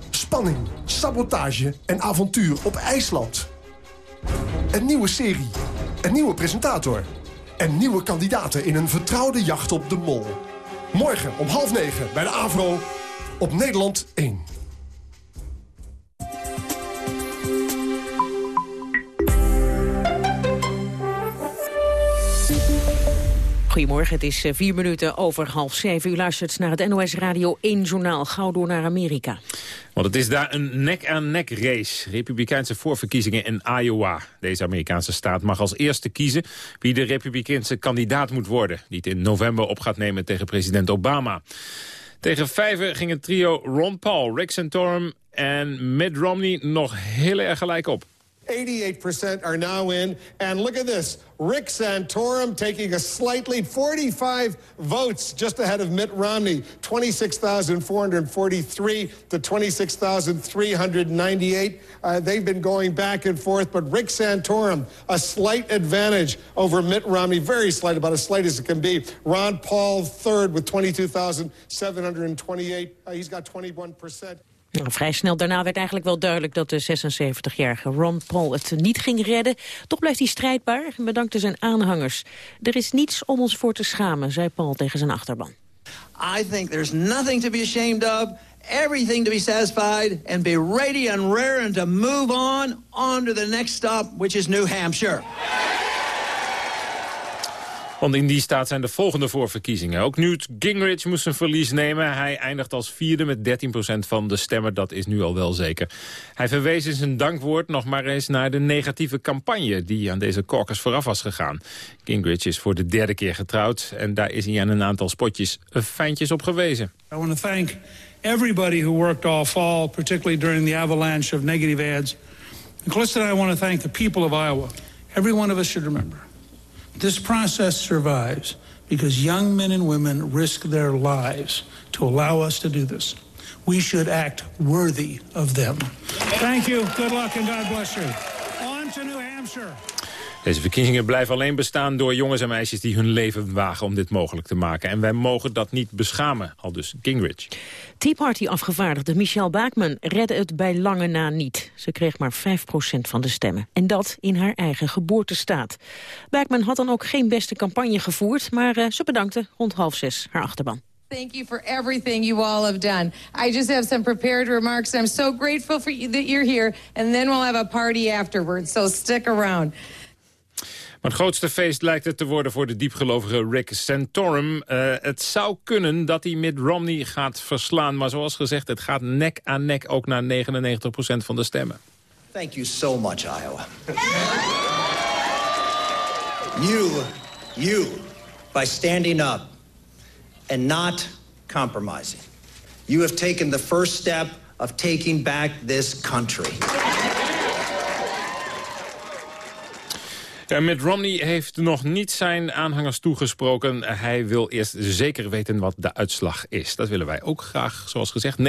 Spanning, sabotage en avontuur op IJsland. Een nieuwe serie. Een nieuwe presentator. En nieuwe kandidaten in een vertrouwde jacht op de mol. Morgen om half negen bij de AVRO op Nederland 1. Goedemorgen, het is eh, vier minuten over half zeven. U luistert naar het NOS Radio 1 journaal. Gauw door naar Amerika. Want het is daar een nek-aan-nek race. Republikeinse voorverkiezingen in Iowa. Deze Amerikaanse staat mag als eerste kiezen wie de Republikeinse kandidaat moet worden. Die het in november op gaat nemen tegen president Obama. Tegen vijven ging het trio Ron Paul, Rick Santorum en Mitt Romney nog heel erg gelijk op. 88% are now in. And look at this. Rick Santorum taking a slightly 45 votes just ahead of Mitt Romney, 26,443 to 26,398. Uh, they've been going back and forth, but Rick Santorum, a slight advantage over Mitt Romney, very slight, about as slight as it can be. Ron Paul, third with 22,728. Uh, he's got 21 percent. Nou, vrij snel daarna werd eigenlijk wel duidelijk dat de 76-jarige Ron Paul het niet ging redden. Toch blijft hij strijdbaar en bedankte zijn aanhangers. Er is niets om ons voor te schamen, zei Paul tegen zijn achterban. I think there's nothing to be ashamed of, everything to be satisfied, and be ready and raring to move on, on to the next stop, which is New Hampshire. Want in die staat zijn de volgende voorverkiezingen. Ook Newt Gingrich moest een verlies nemen. Hij eindigt als vierde met 13% van de stemmen. Dat is nu al wel zeker. Hij verwees in zijn dankwoord nog maar eens naar de negatieve campagne... die aan deze caucus vooraf was gegaan. Gingrich is voor de derde keer getrouwd... en daar is hij aan een aantal spotjes fijntjes op gewezen. I want to who worked all fall... particularly during the avalanche of negative ads. And I want to thank the people Iowa. Every one of us should remember... This process survives because young men and women risk their lives to allow us to do this. We should act worthy of them. Thank you. Good luck and God bless you. On to New Hampshire. Deze verkiezingen blijven alleen bestaan door jongens en meisjes die hun leven wagen om dit mogelijk te maken. En wij mogen dat niet beschamen, al dus Gingrich. Tea Party-afgevaardigde Michelle Baakman redde het bij lange na niet. Ze kreeg maar 5% van de stemmen. En dat in haar eigen geboortestaat. Baakman had dan ook geen beste campagne gevoerd, maar uh, ze bedankte rond half zes haar achterban. Thank you for everything you all have done. I just have some prepared remarks. I'm so grateful for you that you're here. And then we'll have a party afterwards, so stick around. Maar het grootste feest lijkt het te worden voor de diepgelovige Rick Santorum. Uh, het zou kunnen dat hij Mitt Romney gaat verslaan. Maar zoals gezegd, het gaat nek aan nek ook naar 99% van de stemmen. Thank you so much, Iowa. you, you, by standing up and not compromising, you have taken the first step of taking back this country. Ja, Mitt Romney heeft nog niet zijn aanhangers toegesproken. Hij wil eerst zeker weten wat de uitslag is. Dat willen wij ook graag. Zoals gezegd, 99%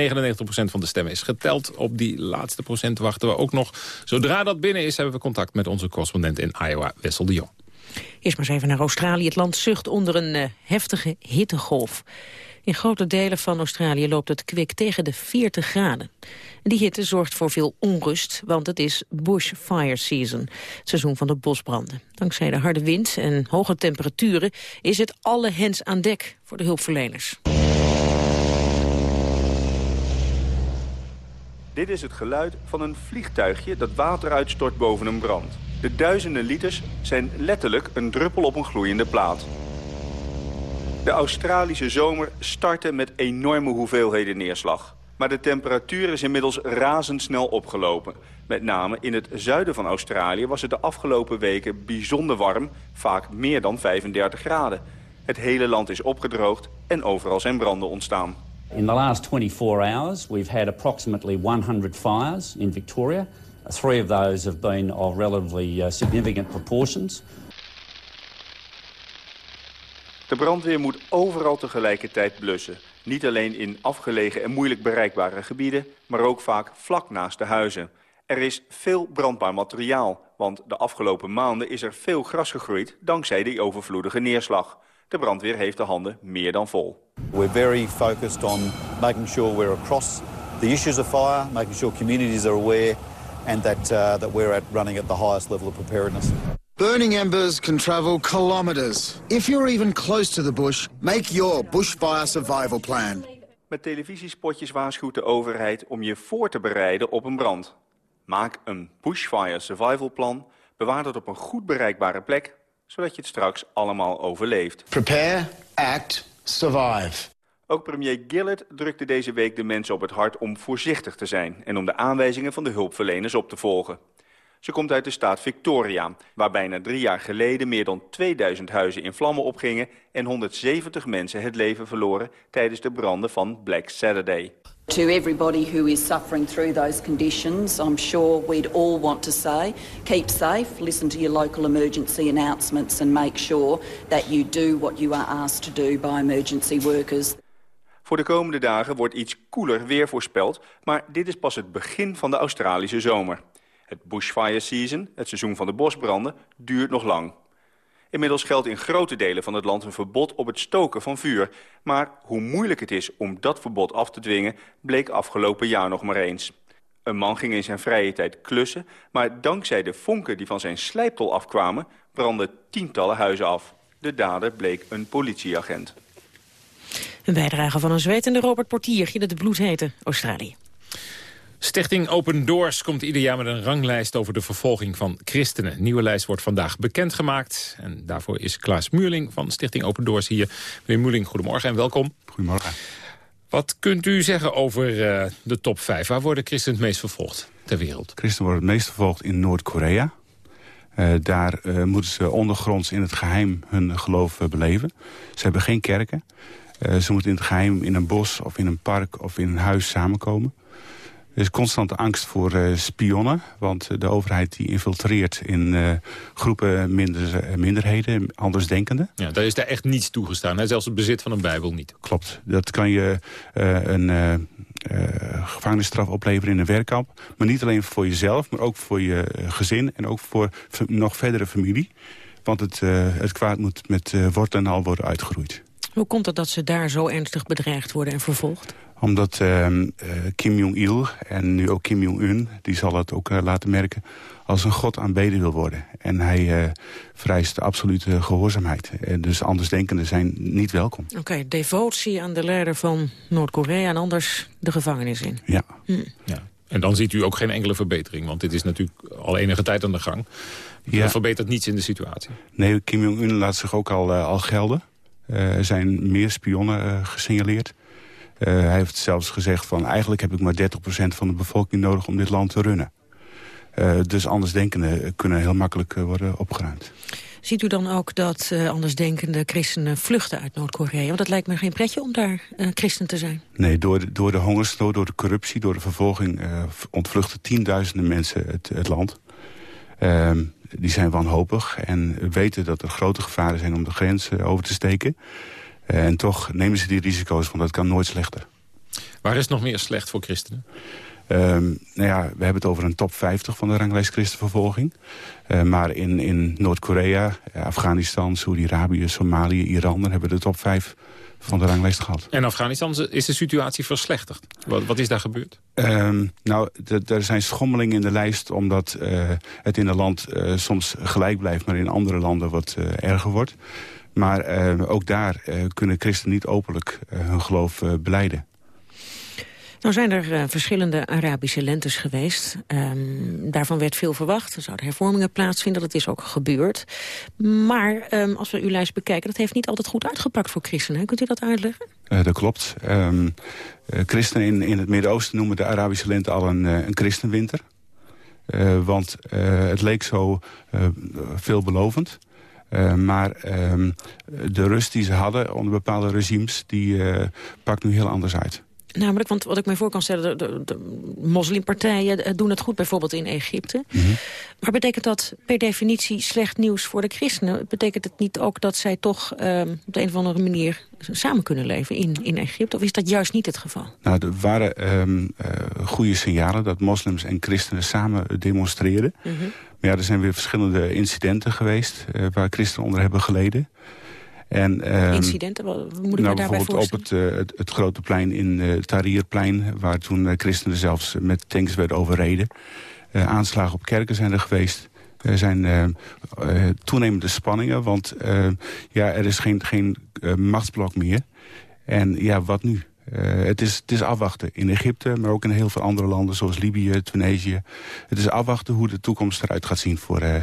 van de stemmen is geteld. Op die laatste procent wachten we ook nog. Zodra dat binnen is, hebben we contact met onze correspondent in Iowa, Wessel de Jong. Eerst maar eens even naar Australië. Het land zucht onder een uh, heftige hittegolf. In grote delen van Australië loopt het kwik tegen de 40 graden. Die hitte zorgt voor veel onrust, want het is bushfire season, het seizoen van de bosbranden. Dankzij de harde wind en hoge temperaturen is het alle hens aan dek voor de hulpverleners. Dit is het geluid van een vliegtuigje dat water uitstort boven een brand. De duizenden liters zijn letterlijk een druppel op een gloeiende plaat. De Australische zomer startte met enorme hoeveelheden neerslag. Maar de temperatuur is inmiddels razendsnel opgelopen. Met name in het zuiden van Australië was het de afgelopen weken bijzonder warm, vaak meer dan 35 graden. Het hele land is opgedroogd en overal zijn branden ontstaan. In the last 24 hours we've had approximately 100 fires in Victoria. Three of those have been of relatively uh, significant proportions. De brandweer moet overal tegelijkertijd blussen. Niet alleen in afgelegen en moeilijk bereikbare gebieden, maar ook vaak vlak naast de huizen. Er is veel brandbaar materiaal, want de afgelopen maanden is er veel gras gegroeid dankzij die overvloedige neerslag. De brandweer heeft de handen meer dan vol. We're very focused on making sure we're across the issues of fire, making sure communities are aware and that, uh, that we're at running at the highest level of preparedness. Burning embers can travel kilometers. If you're even close to the bush, make your bushfire survival plan. Met televisiespotjes waarschuwt de overheid om je voor te bereiden op een brand. Maak een bushfire survival plan, bewaar dat op een goed bereikbare plek, zodat je het straks allemaal overleeft. Prepare, act, survive. Ook premier Gillard drukte deze week de mensen op het hart om voorzichtig te zijn... en om de aanwijzingen van de hulpverleners op te volgen. Ze komt uit de staat Victoria, waar bijna drie jaar geleden meer dan 2000 huizen in vlammen opgingen en 170 mensen het leven verloren tijdens de branden van Black Saturday. To everybody who is suffering through those conditions, I'm sure we'd all want to say, keep safe, listen to your local emergency announcements and make sure that you do what you are asked to do by emergency workers. Voor de komende dagen wordt iets koeler weer voorspeld, maar dit is pas het begin van de Australische zomer. Het bushfire season, het seizoen van de bosbranden, duurt nog lang. Inmiddels geldt in grote delen van het land een verbod op het stoken van vuur. Maar hoe moeilijk het is om dat verbod af te dwingen... bleek afgelopen jaar nog maar eens. Een man ging in zijn vrije tijd klussen... maar dankzij de vonken die van zijn slijptol afkwamen... brandden tientallen huizen af. De dader bleek een politieagent. Een bijdrage van een zwetende Robert Portier in het bloedhete Australië. Stichting Open Doors komt ieder jaar met een ranglijst over de vervolging van christenen. nieuwe lijst wordt vandaag bekendgemaakt. En daarvoor is Klaas Muurling van Stichting Open Doors hier. Meneer Muurling, goedemorgen en welkom. Goedemorgen. Wat kunt u zeggen over uh, de top 5? Waar worden christenen het meest vervolgd ter wereld? Christenen worden het meest vervolgd in Noord-Korea. Uh, daar uh, moeten ze ondergronds in het geheim hun geloof beleven. Ze hebben geen kerken. ze moeten in het geheim in een bos of in een park of in een huis samenkomen. Er is constante angst voor uh, spionnen. Want de overheid die infiltreert in uh, groepen minder, minderheden, andersdenkenden. Ja, daar is daar echt niets toegestaan. Hè? Zelfs het bezit van een bijbel niet. Klopt. Dat kan je een gevangenisstraf opleveren in een werkkamp. Maar niet alleen voor jezelf, maar ook voor je gezin. En ook voor nog verdere familie. Want het, het kwaad moet met wortel en al worden uitgeroeid. Hoe komt het dat ze daar zo ernstig bedreigd worden en vervolgd? Omdat uh, Kim Jong-il en nu ook Kim Jong-un, die zal het ook uh, laten merken... als een god aanbeden wil worden. En hij uh, vereist absolute gehoorzaamheid. En dus andersdenkenden zijn niet welkom. Oké, okay, devotie aan de leider van Noord-Korea en anders de gevangenis in. Ja. Hm. ja. En dan ziet u ook geen enkele verbetering, want dit is natuurlijk al enige tijd aan de gang. Ja. Dat verbetert niets in de situatie. Nee, Kim Jong-un laat zich ook al, al gelden. er zijn meer spionnen gesignaleerd. Uh, hij heeft zelfs gezegd van eigenlijk heb ik maar 30% van de bevolking nodig om dit land te runnen. Uh, dus andersdenkenden kunnen heel makkelijk uh, worden opgeruimd. Ziet u dan ook dat uh, andersdenkende christenen vluchten uit Noord-Korea? Want dat lijkt me geen pretje om daar uh, christen te zijn. Nee, door de, door de hongersnood, door de corruptie, door de vervolging... Uh, ontvluchten tienduizenden mensen het, het land. Ehm, die zijn wanhopig en weten dat er grote gevaren zijn om de grens over te steken. En toch nemen ze die risico's, want dat kan nooit slechter. Waar is nog meer slecht voor christenen? Um, nou ja, we hebben het over een top 50 van de ranglijst christenvervolging. Uh, maar in, in Noord-Korea, Afghanistan, Saudi-Arabië, Somalië, Iran... dan hebben we de top 5 van de ranglijst gehad. En Afghanistan is de situatie verslechterd. Wat, wat is daar gebeurd? Um, nou, er zijn schommelingen in de lijst... omdat uh, het in een land uh, soms gelijk blijft... maar in andere landen wat erger wordt. Maar uh, ook daar uh, kunnen christenen niet openlijk uh, hun geloof beleiden. Nou zijn er verschillende Arabische lentes geweest. Um, daarvan werd veel verwacht. Er zouden hervormingen plaatsvinden, dat is ook gebeurd. Maar um, als we uw lijst bekijken, dat heeft niet altijd goed uitgepakt voor christenen. Kunt u dat uitleggen? dat klopt. Um, christenen in, in het Midden-Oosten noemen de Arabische lente al een, een christenwinter. want het leek zo veelbelovend. Uh, maar uh, de rust die ze hadden onder bepaalde regimes... die uh, pakt nu heel anders uit. Namelijk, want wat ik me voor kan stellen... de, de, de moslimpartijen doen het goed bijvoorbeeld in Egypte. Mm -hmm. Maar betekent dat per definitie slecht nieuws voor de christenen? Betekent het niet ook dat zij toch uh, op de een of andere manier... samen kunnen leven in, in Egypte? Of is dat juist niet het geval? Nou, er waren um, goede signalen dat moslims en christenen samen demonstreren... Mm -hmm. Maar ja, er zijn weer verschillende incidenten geweest uh, waar christenen onder hebben geleden. En, um, incidenten? Wat moet ik nou, me daarbij bijvoorbeeld op het, uh, het, het, grote plein in uh, het Tahrirplein... waar toen uh, christenen zelfs met tanks werden overreden. aanslagen op kerken zijn er geweest. Er zijn toenemende spanningen, want ja, er is geen, geen machtsblok meer. En ja, wat nu? Uh, het, is, het is afwachten in Egypte, maar ook in heel veel andere landen zoals Libië, Tunesië. Het is afwachten hoe de toekomst eruit gaat zien voor uh,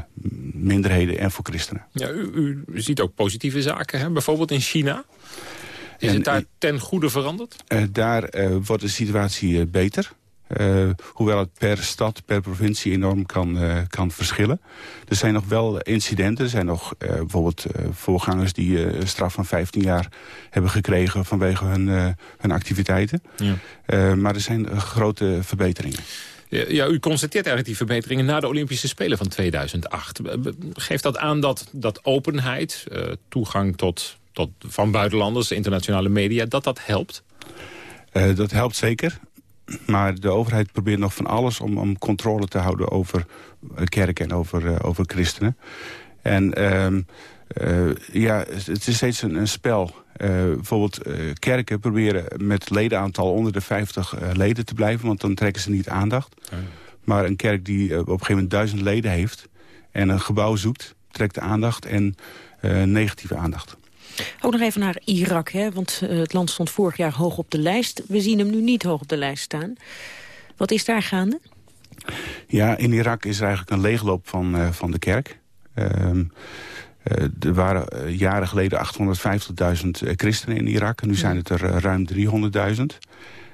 minderheden en voor christenen. Ja, u, u, ziet ook positieve zaken, hè? bijvoorbeeld in China. Is en, het daar ten goede veranderd? Uh, daar wordt de situatie beter. Uh, hoewel het per stad, per provincie enorm kan, uh, kan verschillen. Er zijn nog wel incidenten. Er zijn nog uh, bijvoorbeeld voorgangers die een straf van 15 jaar hebben gekregen vanwege hun, hun activiteiten. Ja. maar er zijn grote verbeteringen. Ja, u constateert eigenlijk die verbeteringen na de Olympische Spelen van 2008. Geeft dat aan dat, dat openheid, toegang tot, tot, van buitenlanders, internationale media, dat dat helpt? Uh, dat helpt zeker. Maar de overheid probeert nog van alles om, om controle te houden over kerken en over, uh, over christenen. En uh, uh, ja, het is steeds een, een spel. bijvoorbeeld kerken proberen met ledenaantal onder de 50 leden te blijven... want dan trekken ze niet aandacht. Maar een kerk die op een gegeven moment duizend leden heeft... en een gebouw zoekt, trekt de aandacht en negatieve aandacht. Ook nog even naar Irak, hè? want uh, het land stond vorig jaar hoog op de lijst. We zien hem nu niet hoog op de lijst staan. Wat is daar gaande? Ja, in Irak is er eigenlijk een leegloop van, uh, van de kerk. Uh, er waren jaren geleden 850.000 christenen in Irak. En nu zijn het er ruim 300.000.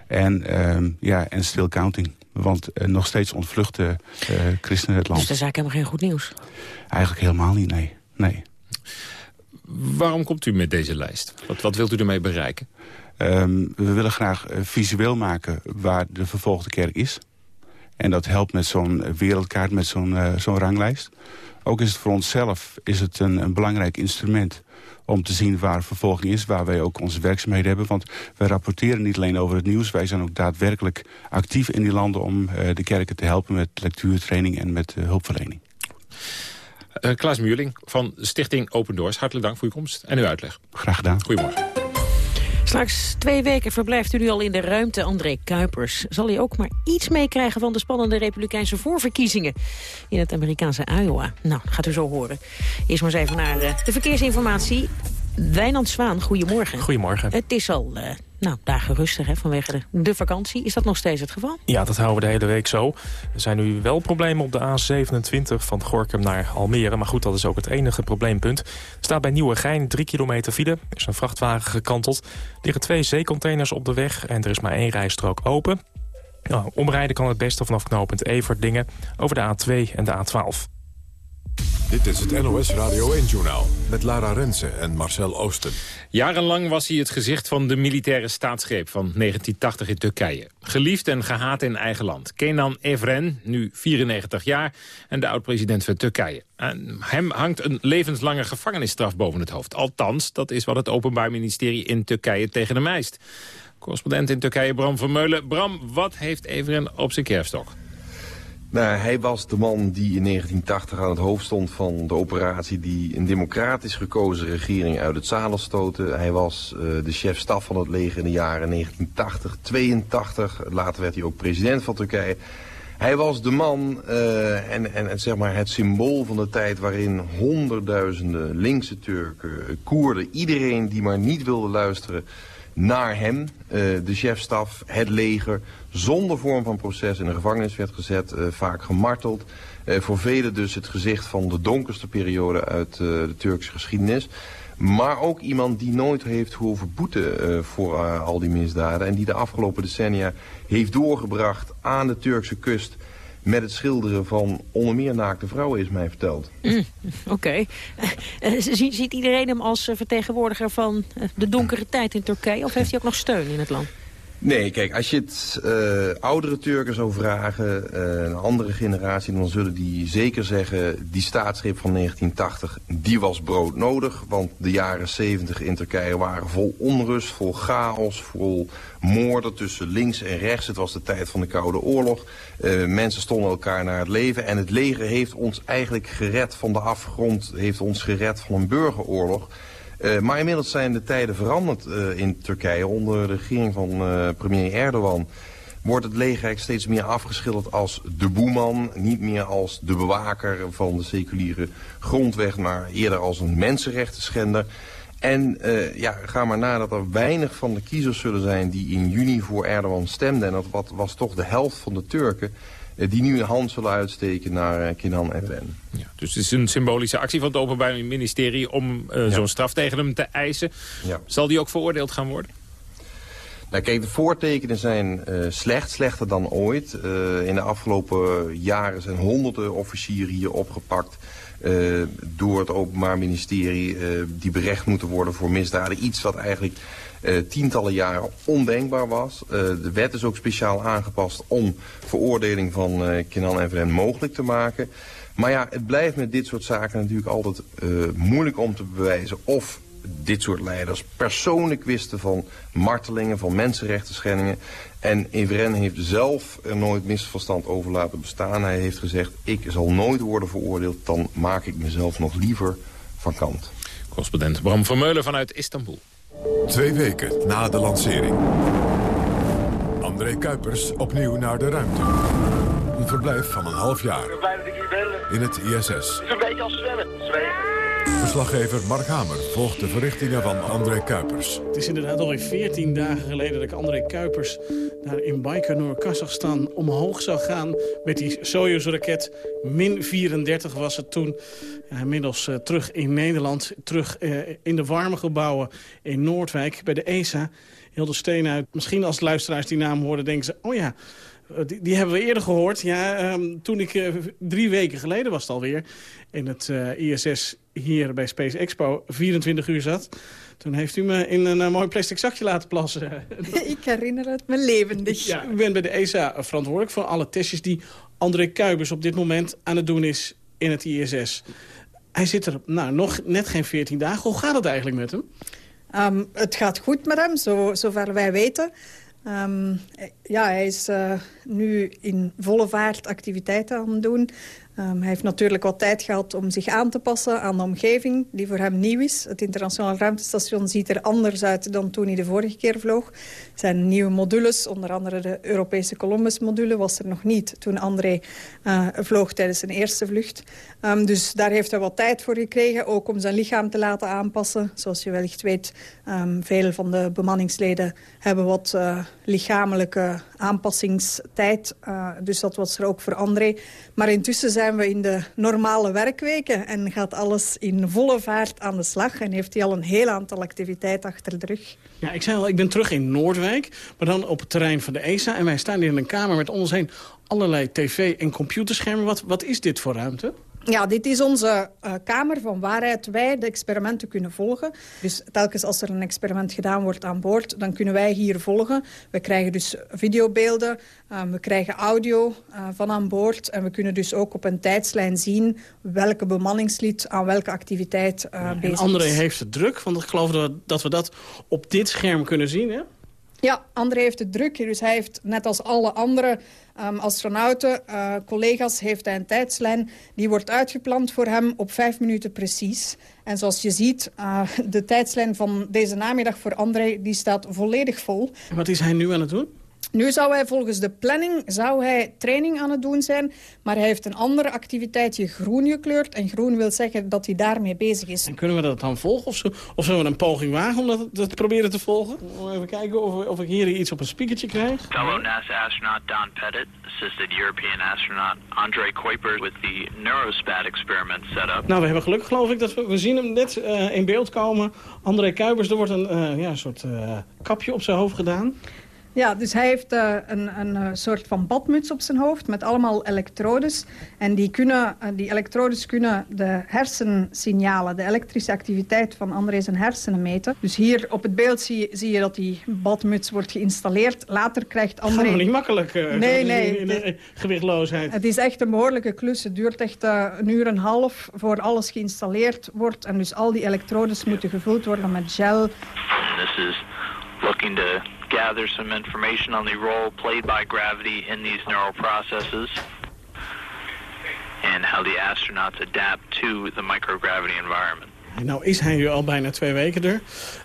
En, ehm, ja, en still counting. Want nog steeds ontvluchten christenen het land. Dus dat is eigenlijk helemaal geen goed nieuws? Eigenlijk helemaal niet, nee. nee. Waarom komt u met deze lijst? Wat, wat wilt u ermee bereiken? Um, we willen graag uh, visueel maken waar de vervolgde kerk is. En dat helpt met zo'n wereldkaart, met zo'n uh, zo'n ranglijst. Ook is het voor onszelf is het een, een belangrijk instrument om te zien waar vervolging is, waar wij ook onze werkzaamheden hebben. Want wij rapporteren niet alleen over het nieuws, wij zijn ook daadwerkelijk actief in die landen om uh, de kerken te helpen met lectuurtraining en met hulpverlening. Uh, Klaas Muurling van Stichting Open Doors. Hartelijk dank voor uw komst en uw uitleg. Graag gedaan. Goedemorgen. Straks twee weken verblijft u nu al in de ruimte André Kuipers. Zal hij ook maar iets meekrijgen van de spannende republikeinse voorverkiezingen in het Amerikaanse Iowa? Nou, gaat u zo horen. Eerst maar eens even naar uh, de verkeersinformatie. Wijnand Zwaan, goedemorgen. Goedemorgen. Het is al uh, nou, dagen rustig hè, vanwege de, de, vakantie. Is dat nog steeds het geval? Ja, dat houden we de hele week zo. Er zijn nu wel problemen op de A27 van Gorkum naar Almere. Maar goed, dat is ook het enige probleempunt. Er staat bij Nieuwegein 3 kilometer file. Er is een vrachtwagen gekanteld. Er liggen twee zeecontainers op de weg en er is maar één rijstrook open. Nou, omrijden kan het beste vanaf knooppunt Everdingen over de A2 en de A12. Dit is het NOS Radio 1-journaal met Lara Rensen en Marcel Oosten. Jarenlang was hij het gezicht van de militaire staatsgreep van 1980 in Turkije. Geliefd en gehaat in eigen land. Kenan Evren, nu 94 jaar en de oud-president van Turkije. En hem hangt een levenslange gevangenisstraf boven het hoofd. Althans, dat is wat het Openbaar Ministerie in Turkije tegen hem eist. Correspondent in Turkije Bram Vermeulen. Bram, wat heeft Evren op zijn kerfstok? Nou, hij was de man die in 1980 aan het hoofd stond van de operatie die een democratisch gekozen regering uit het zadel stootte. Hij was uh, de chef-staf van het leger in de jaren 1980, 82. Later werd hij ook president van Turkije. Hij was de man uh, en, en, en, zeg maar het symbool van de tijd waarin honderdduizenden linkse Turken, Koerden, iedereen die maar niet wilde luisteren naar hem, uh, de chefstaf, het leger, zonder vorm van proces in de gevangenis werd gezet, uh, vaak gemarteld. Uh, voor velen dus het gezicht van de donkerste periode uit de Turkse geschiedenis. Maar ook iemand die nooit heeft hoeven boeten voor al die misdaden. En die de afgelopen decennia heeft doorgebracht aan de Turkse kust met het schilderen van onder meer naakte vrouwen is mij verteld. Mm, Oké. Okay. Uh, ziet, ziet, iedereen hem als vertegenwoordiger van de donkere tijd in Turkije? Of heeft hij ook nog steun in het land? Nee, kijk, als je het uh, oudere Turken zou vragen, uh, een andere generatie, dan zullen die zeker zeggen, die staatsgreep van 1980, die was broodnodig. Want de jaren 70 in Turkije waren vol onrust, vol chaos, vol moorden tussen links en rechts. Het was de tijd van de Koude Oorlog. Uh, mensen stonden elkaar naar het leven. En het leger heeft ons eigenlijk gered van de afgrond, heeft ons gered van een burgeroorlog. Uh, maar inmiddels zijn de tijden veranderd uh, in Turkije. Onder de regering van uh, premier Erdogan wordt het leger steeds meer afgeschilderd als de boeman. Niet meer als de bewaker van de seculiere grondweg, maar eerder als een mensenrechtenschender. En ja, ga maar na dat er weinig van de kiezers zullen zijn die in juni voor Erdogan stemden. En dat was toch de helft van de Turken. Eh, die nu een hand zullen uitsteken naar uh, Kinan en Ren. Ja, dus het is een symbolische actie van het Openbaar Ministerie om uh, ja. zo'n straf tegen hem te eisen. Ja. Zal die ook veroordeeld gaan worden? Nou, kijk, de voortekenen zijn uh, slecht, slechter dan ooit. Uh, in de afgelopen jaren zijn honderden officieren hier opgepakt... Door het Openbaar Ministerie die berecht moeten worden voor misdaden. Iets wat eigenlijk tientallen jaren ondenkbaar was. de wet is ook speciaal aangepast om veroordeling van Kenan en Vren mogelijk te maken. Maar ja, het blijft met dit soort zaken natuurlijk altijd moeilijk om te bewijzen... of dit soort leiders persoonlijk wisten van martelingen, van mensenrechten En Evren heeft zelf er nooit misverstand over laten bestaan. Hij heeft gezegd, ik zal nooit worden veroordeeld, dan maak ik mezelf nog liever van kant. Correspondent Bram Vermeulen vanuit Istanbul. Twee weken na de lancering. André Kuipers opnieuw naar de ruimte. Een verblijf van een half jaar. In het ISS. Het is een beetje als zwemmen. Zwemmen. Verslaggever Mark Hamer volgt de verrichtingen van André Kuipers. Het is inderdaad alweer 14 dagen geleden dat ik André Kuipers... daar in Baikonur, Kazachstan, omhoog zou gaan... met die Soyuz-raket. Min 34 was het toen. Inmiddels uh, terug in Nederland. Terug uh, in de warme gebouwen in Noordwijk bij de ESA. Hilde Steen uit. Misschien als luisteraars die naam horen denken ze... oh ja, eh, die, die, hebben we eerder gehoord. Ja, um, toen ik drie weken geleden was het alweer in het ISS hier bij Space Expo 24 uur zat. Toen heeft u me in een uh, mooi plastic zakje laten plassen. ik herinner het me levendig. Ja, u bent bij de ESA verantwoordelijk voor alle testjes die André Kuipers op dit moment aan het doen is in het ISS. Hij zit er nou, nog net geen 14 dagen. Hoe gaat het eigenlijk met hem? Um, het gaat goed met hem, zo, zover wij weten. Um, ja, hij is uh, nu in volle vaart activiteiten aan het doen. Um, hij heeft natuurlijk wat tijd gehad om zich aan te passen aan de omgeving die voor hem nieuw is. Het internationale ruimtestation ziet er anders uit dan toen hij de vorige keer vloog. Er zijn nieuwe modules, onder andere de Europese Columbus-module was er nog niet toen André uh, vloog tijdens zijn eerste vlucht. Um, dus daar heeft hij wat tijd voor gekregen, ook om zijn lichaam te laten aanpassen. Zoals je wellicht weet, um, veel van de bemanningsleden hebben wat uh, lichamelijke aanpassingstijd. Uh, dus dat was er ook voor André. Maar intussen zijn we in de normale werkweken en gaat alles in volle vaart aan de slag. En heeft hij al een heel aantal activiteiten achter de rug. Ja, ik zei al, ik ben terug in Noordwijk, maar dan op het terrein van de ESA. En wij staan hier in een kamer met om ons heen allerlei tv- en computerschermen. Wat, wat is dit voor ruimte? Ja, dit is onze uh, kamer van waaruit wij de experimenten kunnen volgen. Dus telkens als er een experiment gedaan wordt aan boord, dan kunnen wij hier volgen. We krijgen dus videobeelden, uh, we krijgen audio uh, van aan boord. En we kunnen dus ook op een tijdslijn zien welke bemanningslid aan welke activiteit bezig is. En André heeft het druk, want ik geloof dat we, dat we dat op dit scherm kunnen zien, hè? Ja, André heeft het druk. Dus hij heeft, net als alle andere um, astronauten, uh, collega's, heeft hij een tijdslijn. Die wordt uitgepland voor hem op vijf minuten precies. En zoals je ziet, uh, de tijdslijn van deze namiddag voor André, die staat volledig vol. Wat is hij nu aan het doen? Nu zou hij volgens de planning zou hij training aan het doen zijn, maar hij heeft een andere activiteitje groen gekleurd. En groen wil zeggen dat hij daarmee bezig is. En kunnen we dat dan volgen? Of, zo, of zullen we een poging wagen om dat, dat proberen te volgen? Even kijken of, of ik hier iets op een speakertje krijg. Fellow NASA-astronaut Don Pettit, assisted European astronaut André Kuiper with the Neurospat experiment setup. Nou, we hebben geluk geloof ik dat we, we zien hem net uh, in beeld komen. André Kuipers, er wordt een uh, ja, soort uh, kapje op zijn hoofd gedaan. Ja, dus hij heeft uh, een, een uh, soort van badmuts op zijn hoofd met allemaal elektrodes. En die, kunnen, uh, die elektrodes kunnen de hersensignalen, de elektrische activiteit van André zijn hersenen meten. Dus hier op het beeld zie, zie je dat die badmuts wordt geïnstalleerd. Later krijgt André... Dat is niet makkelijk, nee, nee, in de gewichtloosheid. Het is echt een behoorlijke klus. Het duurt echt een uur en een half voor alles geïnstalleerd wordt. En dus al die elektrodes moeten gevuld worden met gel. This is looking to gather some information on the role played by gravity in these neural processes and how the astronauts adapt to the microgravity environment. Nou is hij nu al bijna twee weken er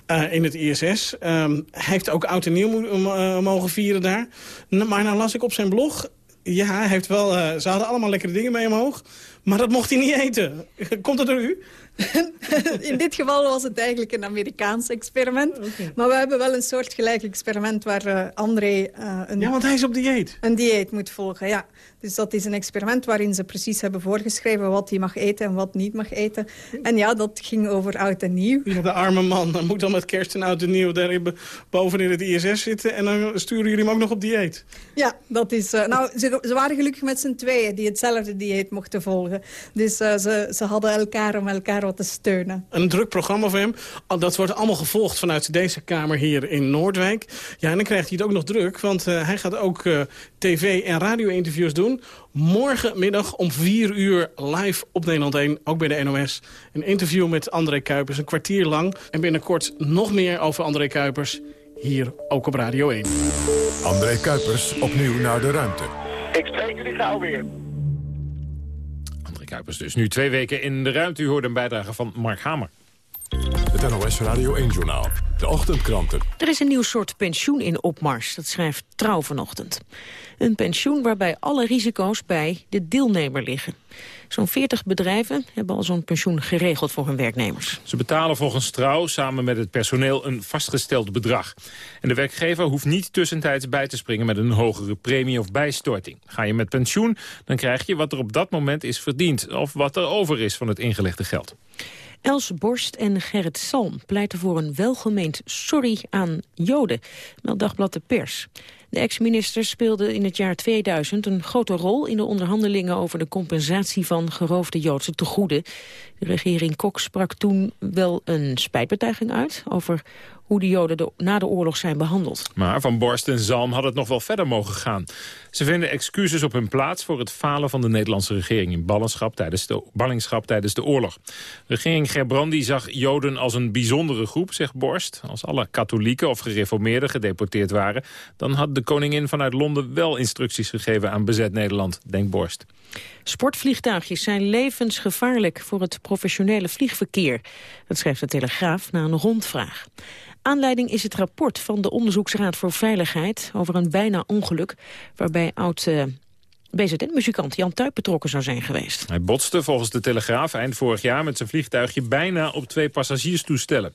uh, in het ISS. Um, ehm, hij heeft ook oud en nieuw uh, mogen vieren daar. maar nou las ik op zijn blog... Ja, hij heeft wel, uh, ze hadden allemaal lekkere dingen mee omhoog. Maar dat mocht hij niet eten. Komt dat door u? in dit geval was het eigenlijk een Amerikaans experiment. Maar we hebben wel een soortgelijk experiment waar uh, André... Uh, een, ja, want hij is op dieet. Een dieet moet volgen, ja. Dus dat is een experiment waarin ze precies hebben voorgeschreven... wat hij mag eten en wat niet mag eten. En ja, dat ging over oud en nieuw. Ja, de arme man. Dan moet dan met kerst en oud en nieuw daar boven in het ISS zitten... en dan sturen jullie hem ook nog op dieet. Ja, dat is... Uh, nou, ze, ze, waren gelukkig met z'n tweeën die hetzelfde dieet mochten volgen. Dus ze, ze hadden elkaar om elkaar wat te steunen. Een druk programma voor hem. Dat wordt allemaal gevolgd vanuit deze kamer hier in Noordwijk. Ja, en dan krijgt hij het ook nog druk, want uh, hij gaat ook tv- en radio-interviews doen. Morgenmiddag om 4 uur live op Nederland 1, ook bij de NOS. Een interview met André Kuipers, een kwartier lang. En binnenkort nog meer over André Kuipers, hier ook op Radio 1. André Kuipers opnieuw naar de ruimte. Ik spreek jullie gauw weer. Kuipers dus. Nu twee weken in de ruimte. U hoort een bijdrage van Mark Hamer. Het NOS Radio 1-journaal. De ochtendkranten. Er is een nieuw soort pensioen in opmars. Dat schrijft Trouw vanochtend. Een pensioen waarbij alle risico's bij de deelnemer liggen. Zo'n 40 bedrijven hebben al zo'n pensioen geregeld voor hun werknemers. Ze betalen volgens Trouw samen met het personeel een vastgesteld bedrag. En de werkgever hoeft niet tussentijds bij te springen met een hogere premie of bijstorting. Ga je met pensioen, dan krijg je wat er op dat moment is verdiend... of wat er over is van het ingelegde geld. Els Borst en Gerrit Salm pleiten voor een welgemeend sorry aan Joden, meldt Dagblad de Pers. De ex-minister speelde in het jaar 2000 een grote rol in de onderhandelingen over de compensatie van geroofde Joodse tegoeden. De regering Kok sprak toen wel een spijtbetuiging uit over hoe de Joden na de oorlog zijn behandeld. Maar Van Borst en Zalm hadden het nog wel verder mogen gaan. Ze vinden excuses op hun plaats voor het falen van de Nederlandse regering... in ballingschap tijdens de, ballingschap tijdens de oorlog. Regering Gerbrandi zag Joden als een bijzondere groep, zegt Borst. Als alle katholieken of gereformeerden gedeporteerd waren... dan had de koningin vanuit Londen wel instructies gegeven aan bezet Nederland, denkt Borst. Sportvliegtuigjes zijn levensgevaarlijk voor het professionele vliegverkeer. Dat schrijft de Telegraaf na een rondvraag. Aanleiding is het rapport van de Onderzoeksraad voor Veiligheid... over een bijna ongeluk waarbij oud... BZN-muzikant Jan Tuip betrokken zou zijn geweest. Hij botste volgens de Telegraaf eind vorig jaar met zijn vliegtuigje bijna op twee passagierstoestellen.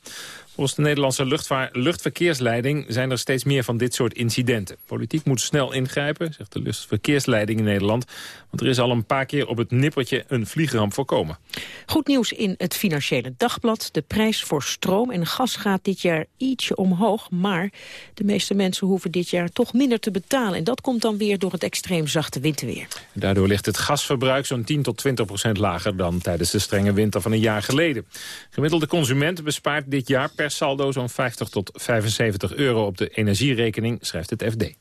Volgens de Nederlandse luchtverkeersleiding zijn er steeds meer van dit soort incidenten. Politiek moet snel ingrijpen, zegt de luchtverkeersleiding in Nederland. Want er is al een paar keer op het nippertje een vliegramp voorkomen. Goed nieuws in het Financiële Dagblad. De prijs voor stroom en gas gaat dit jaar ietsje omhoog. Maar de meeste mensen hoeven dit jaar toch minder te betalen. En dat komt dan weer door het extreem zachte Daardoor ligt het gasverbruik zo'n 10 tot 20 procent lager... dan tijdens de strenge winter van een jaar geleden. Gemiddelde consument bespaart dit jaar per saldo zo'n 50 tot 75 euro op de energierekening, schrijft het FD.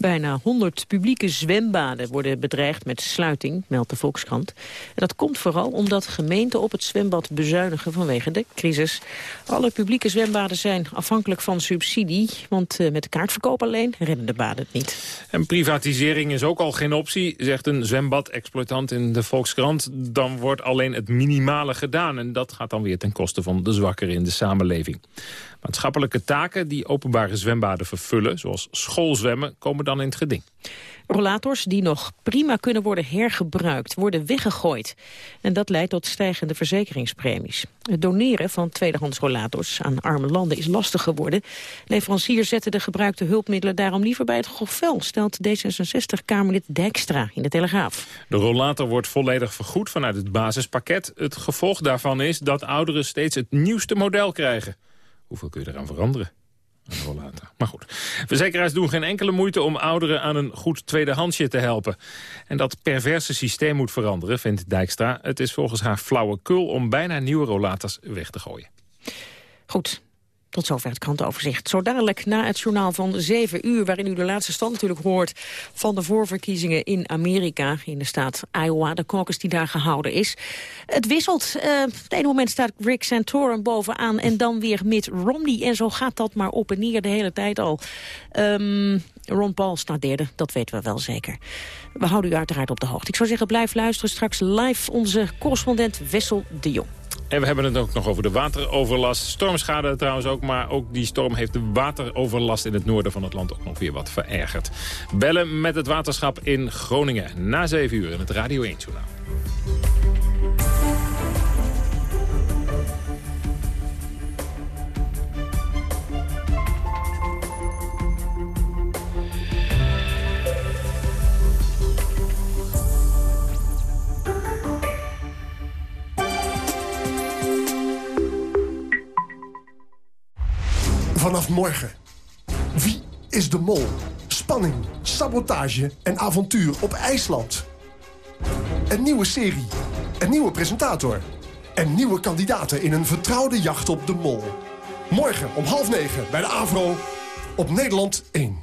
Bijna 100 publieke zwembaden worden bedreigd met sluiting, meldt de Volkskrant. En dat komt vooral omdat gemeenten op het zwembad bezuinigen vanwege de crisis. Alle publieke zwembaden zijn afhankelijk van subsidie, want uh, met kaartverkoop alleen redden de baden het niet. En privatisering is ook al geen optie, zegt een zwembadexploitant in de Volkskrant. Dan wordt alleen het minimale gedaan en dat gaat dan weer ten koste van de zwakkeren in de samenleving. Maatschappelijke taken die openbare zwembaden vervullen, zoals schoolzwemmen, komen dan in het geding. Rollators die nog prima kunnen worden hergebruikt, worden weggegooid. En dat leidt tot stijgende verzekeringspremies. Het doneren van tweedehands rollators aan arme landen is lastig geworden. Leveranciers zetten de gebruikte hulpmiddelen daarom liever bij het grofvel, stelt D66-Kamerlid Dijkstra in de Telegraaf. De rollator wordt volledig vergoed vanuit het basispakket. Het gevolg daarvan is dat ouderen steeds het nieuwste model krijgen. Hoeveel kun je eraan veranderen? Maar goed, verzekeraars doen geen enkele moeite om ouderen aan een goed tweedehandsje te helpen. En dat perverse systeem moet veranderen, vindt Dijkstra. Het is volgens haar flauwekul om bijna nieuwe rollators weg te gooien. Goed, tot zover het krantenoverzicht. Zo dadelijk na het journaal van 7 uur... waarin u de laatste stand natuurlijk hoort van de voorverkiezingen in Amerika... in de staat Iowa, de caucus die daar gehouden is. Het wisselt. Uh, op het ene moment staat Rick Santorum bovenaan... en dan weer Mitt Romney. En zo gaat dat maar op en neer de hele tijd al. Um, Ron Paul staat derde, dat weten we wel zeker. We houden u uiteraard op de hoogte. Ik zou zeggen, blijf luisteren. Straks live onze correspondent Wessel de Jong. En we hebben het ook nog over de wateroverlast. Stormschade trouwens ook, maar ook die storm heeft de wateroverlast in het noorden van het land ook nog weer wat verergerd. Bellen met het waterschap in Groningen na 7 uur in het Radio 1-journaal. Morgen. Wie is de mol? Spanning, sabotage en avontuur op IJsland. Een nieuwe serie, een nieuwe presentator... en nieuwe kandidaten in een vertrouwde jacht op de mol. Morgen om half negen bij de AVRO op Nederland 1.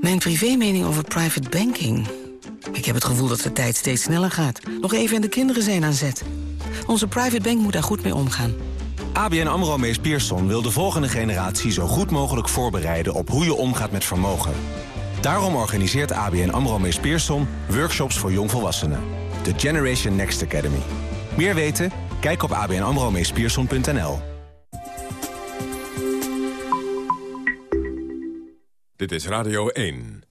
Mijn privémening over private banking. Ik heb het gevoel dat de tijd steeds sneller gaat. Nog even en de kinderen zijn aan zet. Onze private bank moet daar goed mee omgaan. ABN AMRO Mees Pierson wil de volgende generatie zo goed mogelijk voorbereiden op hoe je omgaat met vermogen. Daarom organiseert ABN AMRO Mees Pierson workshops voor jongvolwassenen. De Generation Next Academy. Meer weten? Kijk op abnamromeespierson.nl. Dit is Radio 1.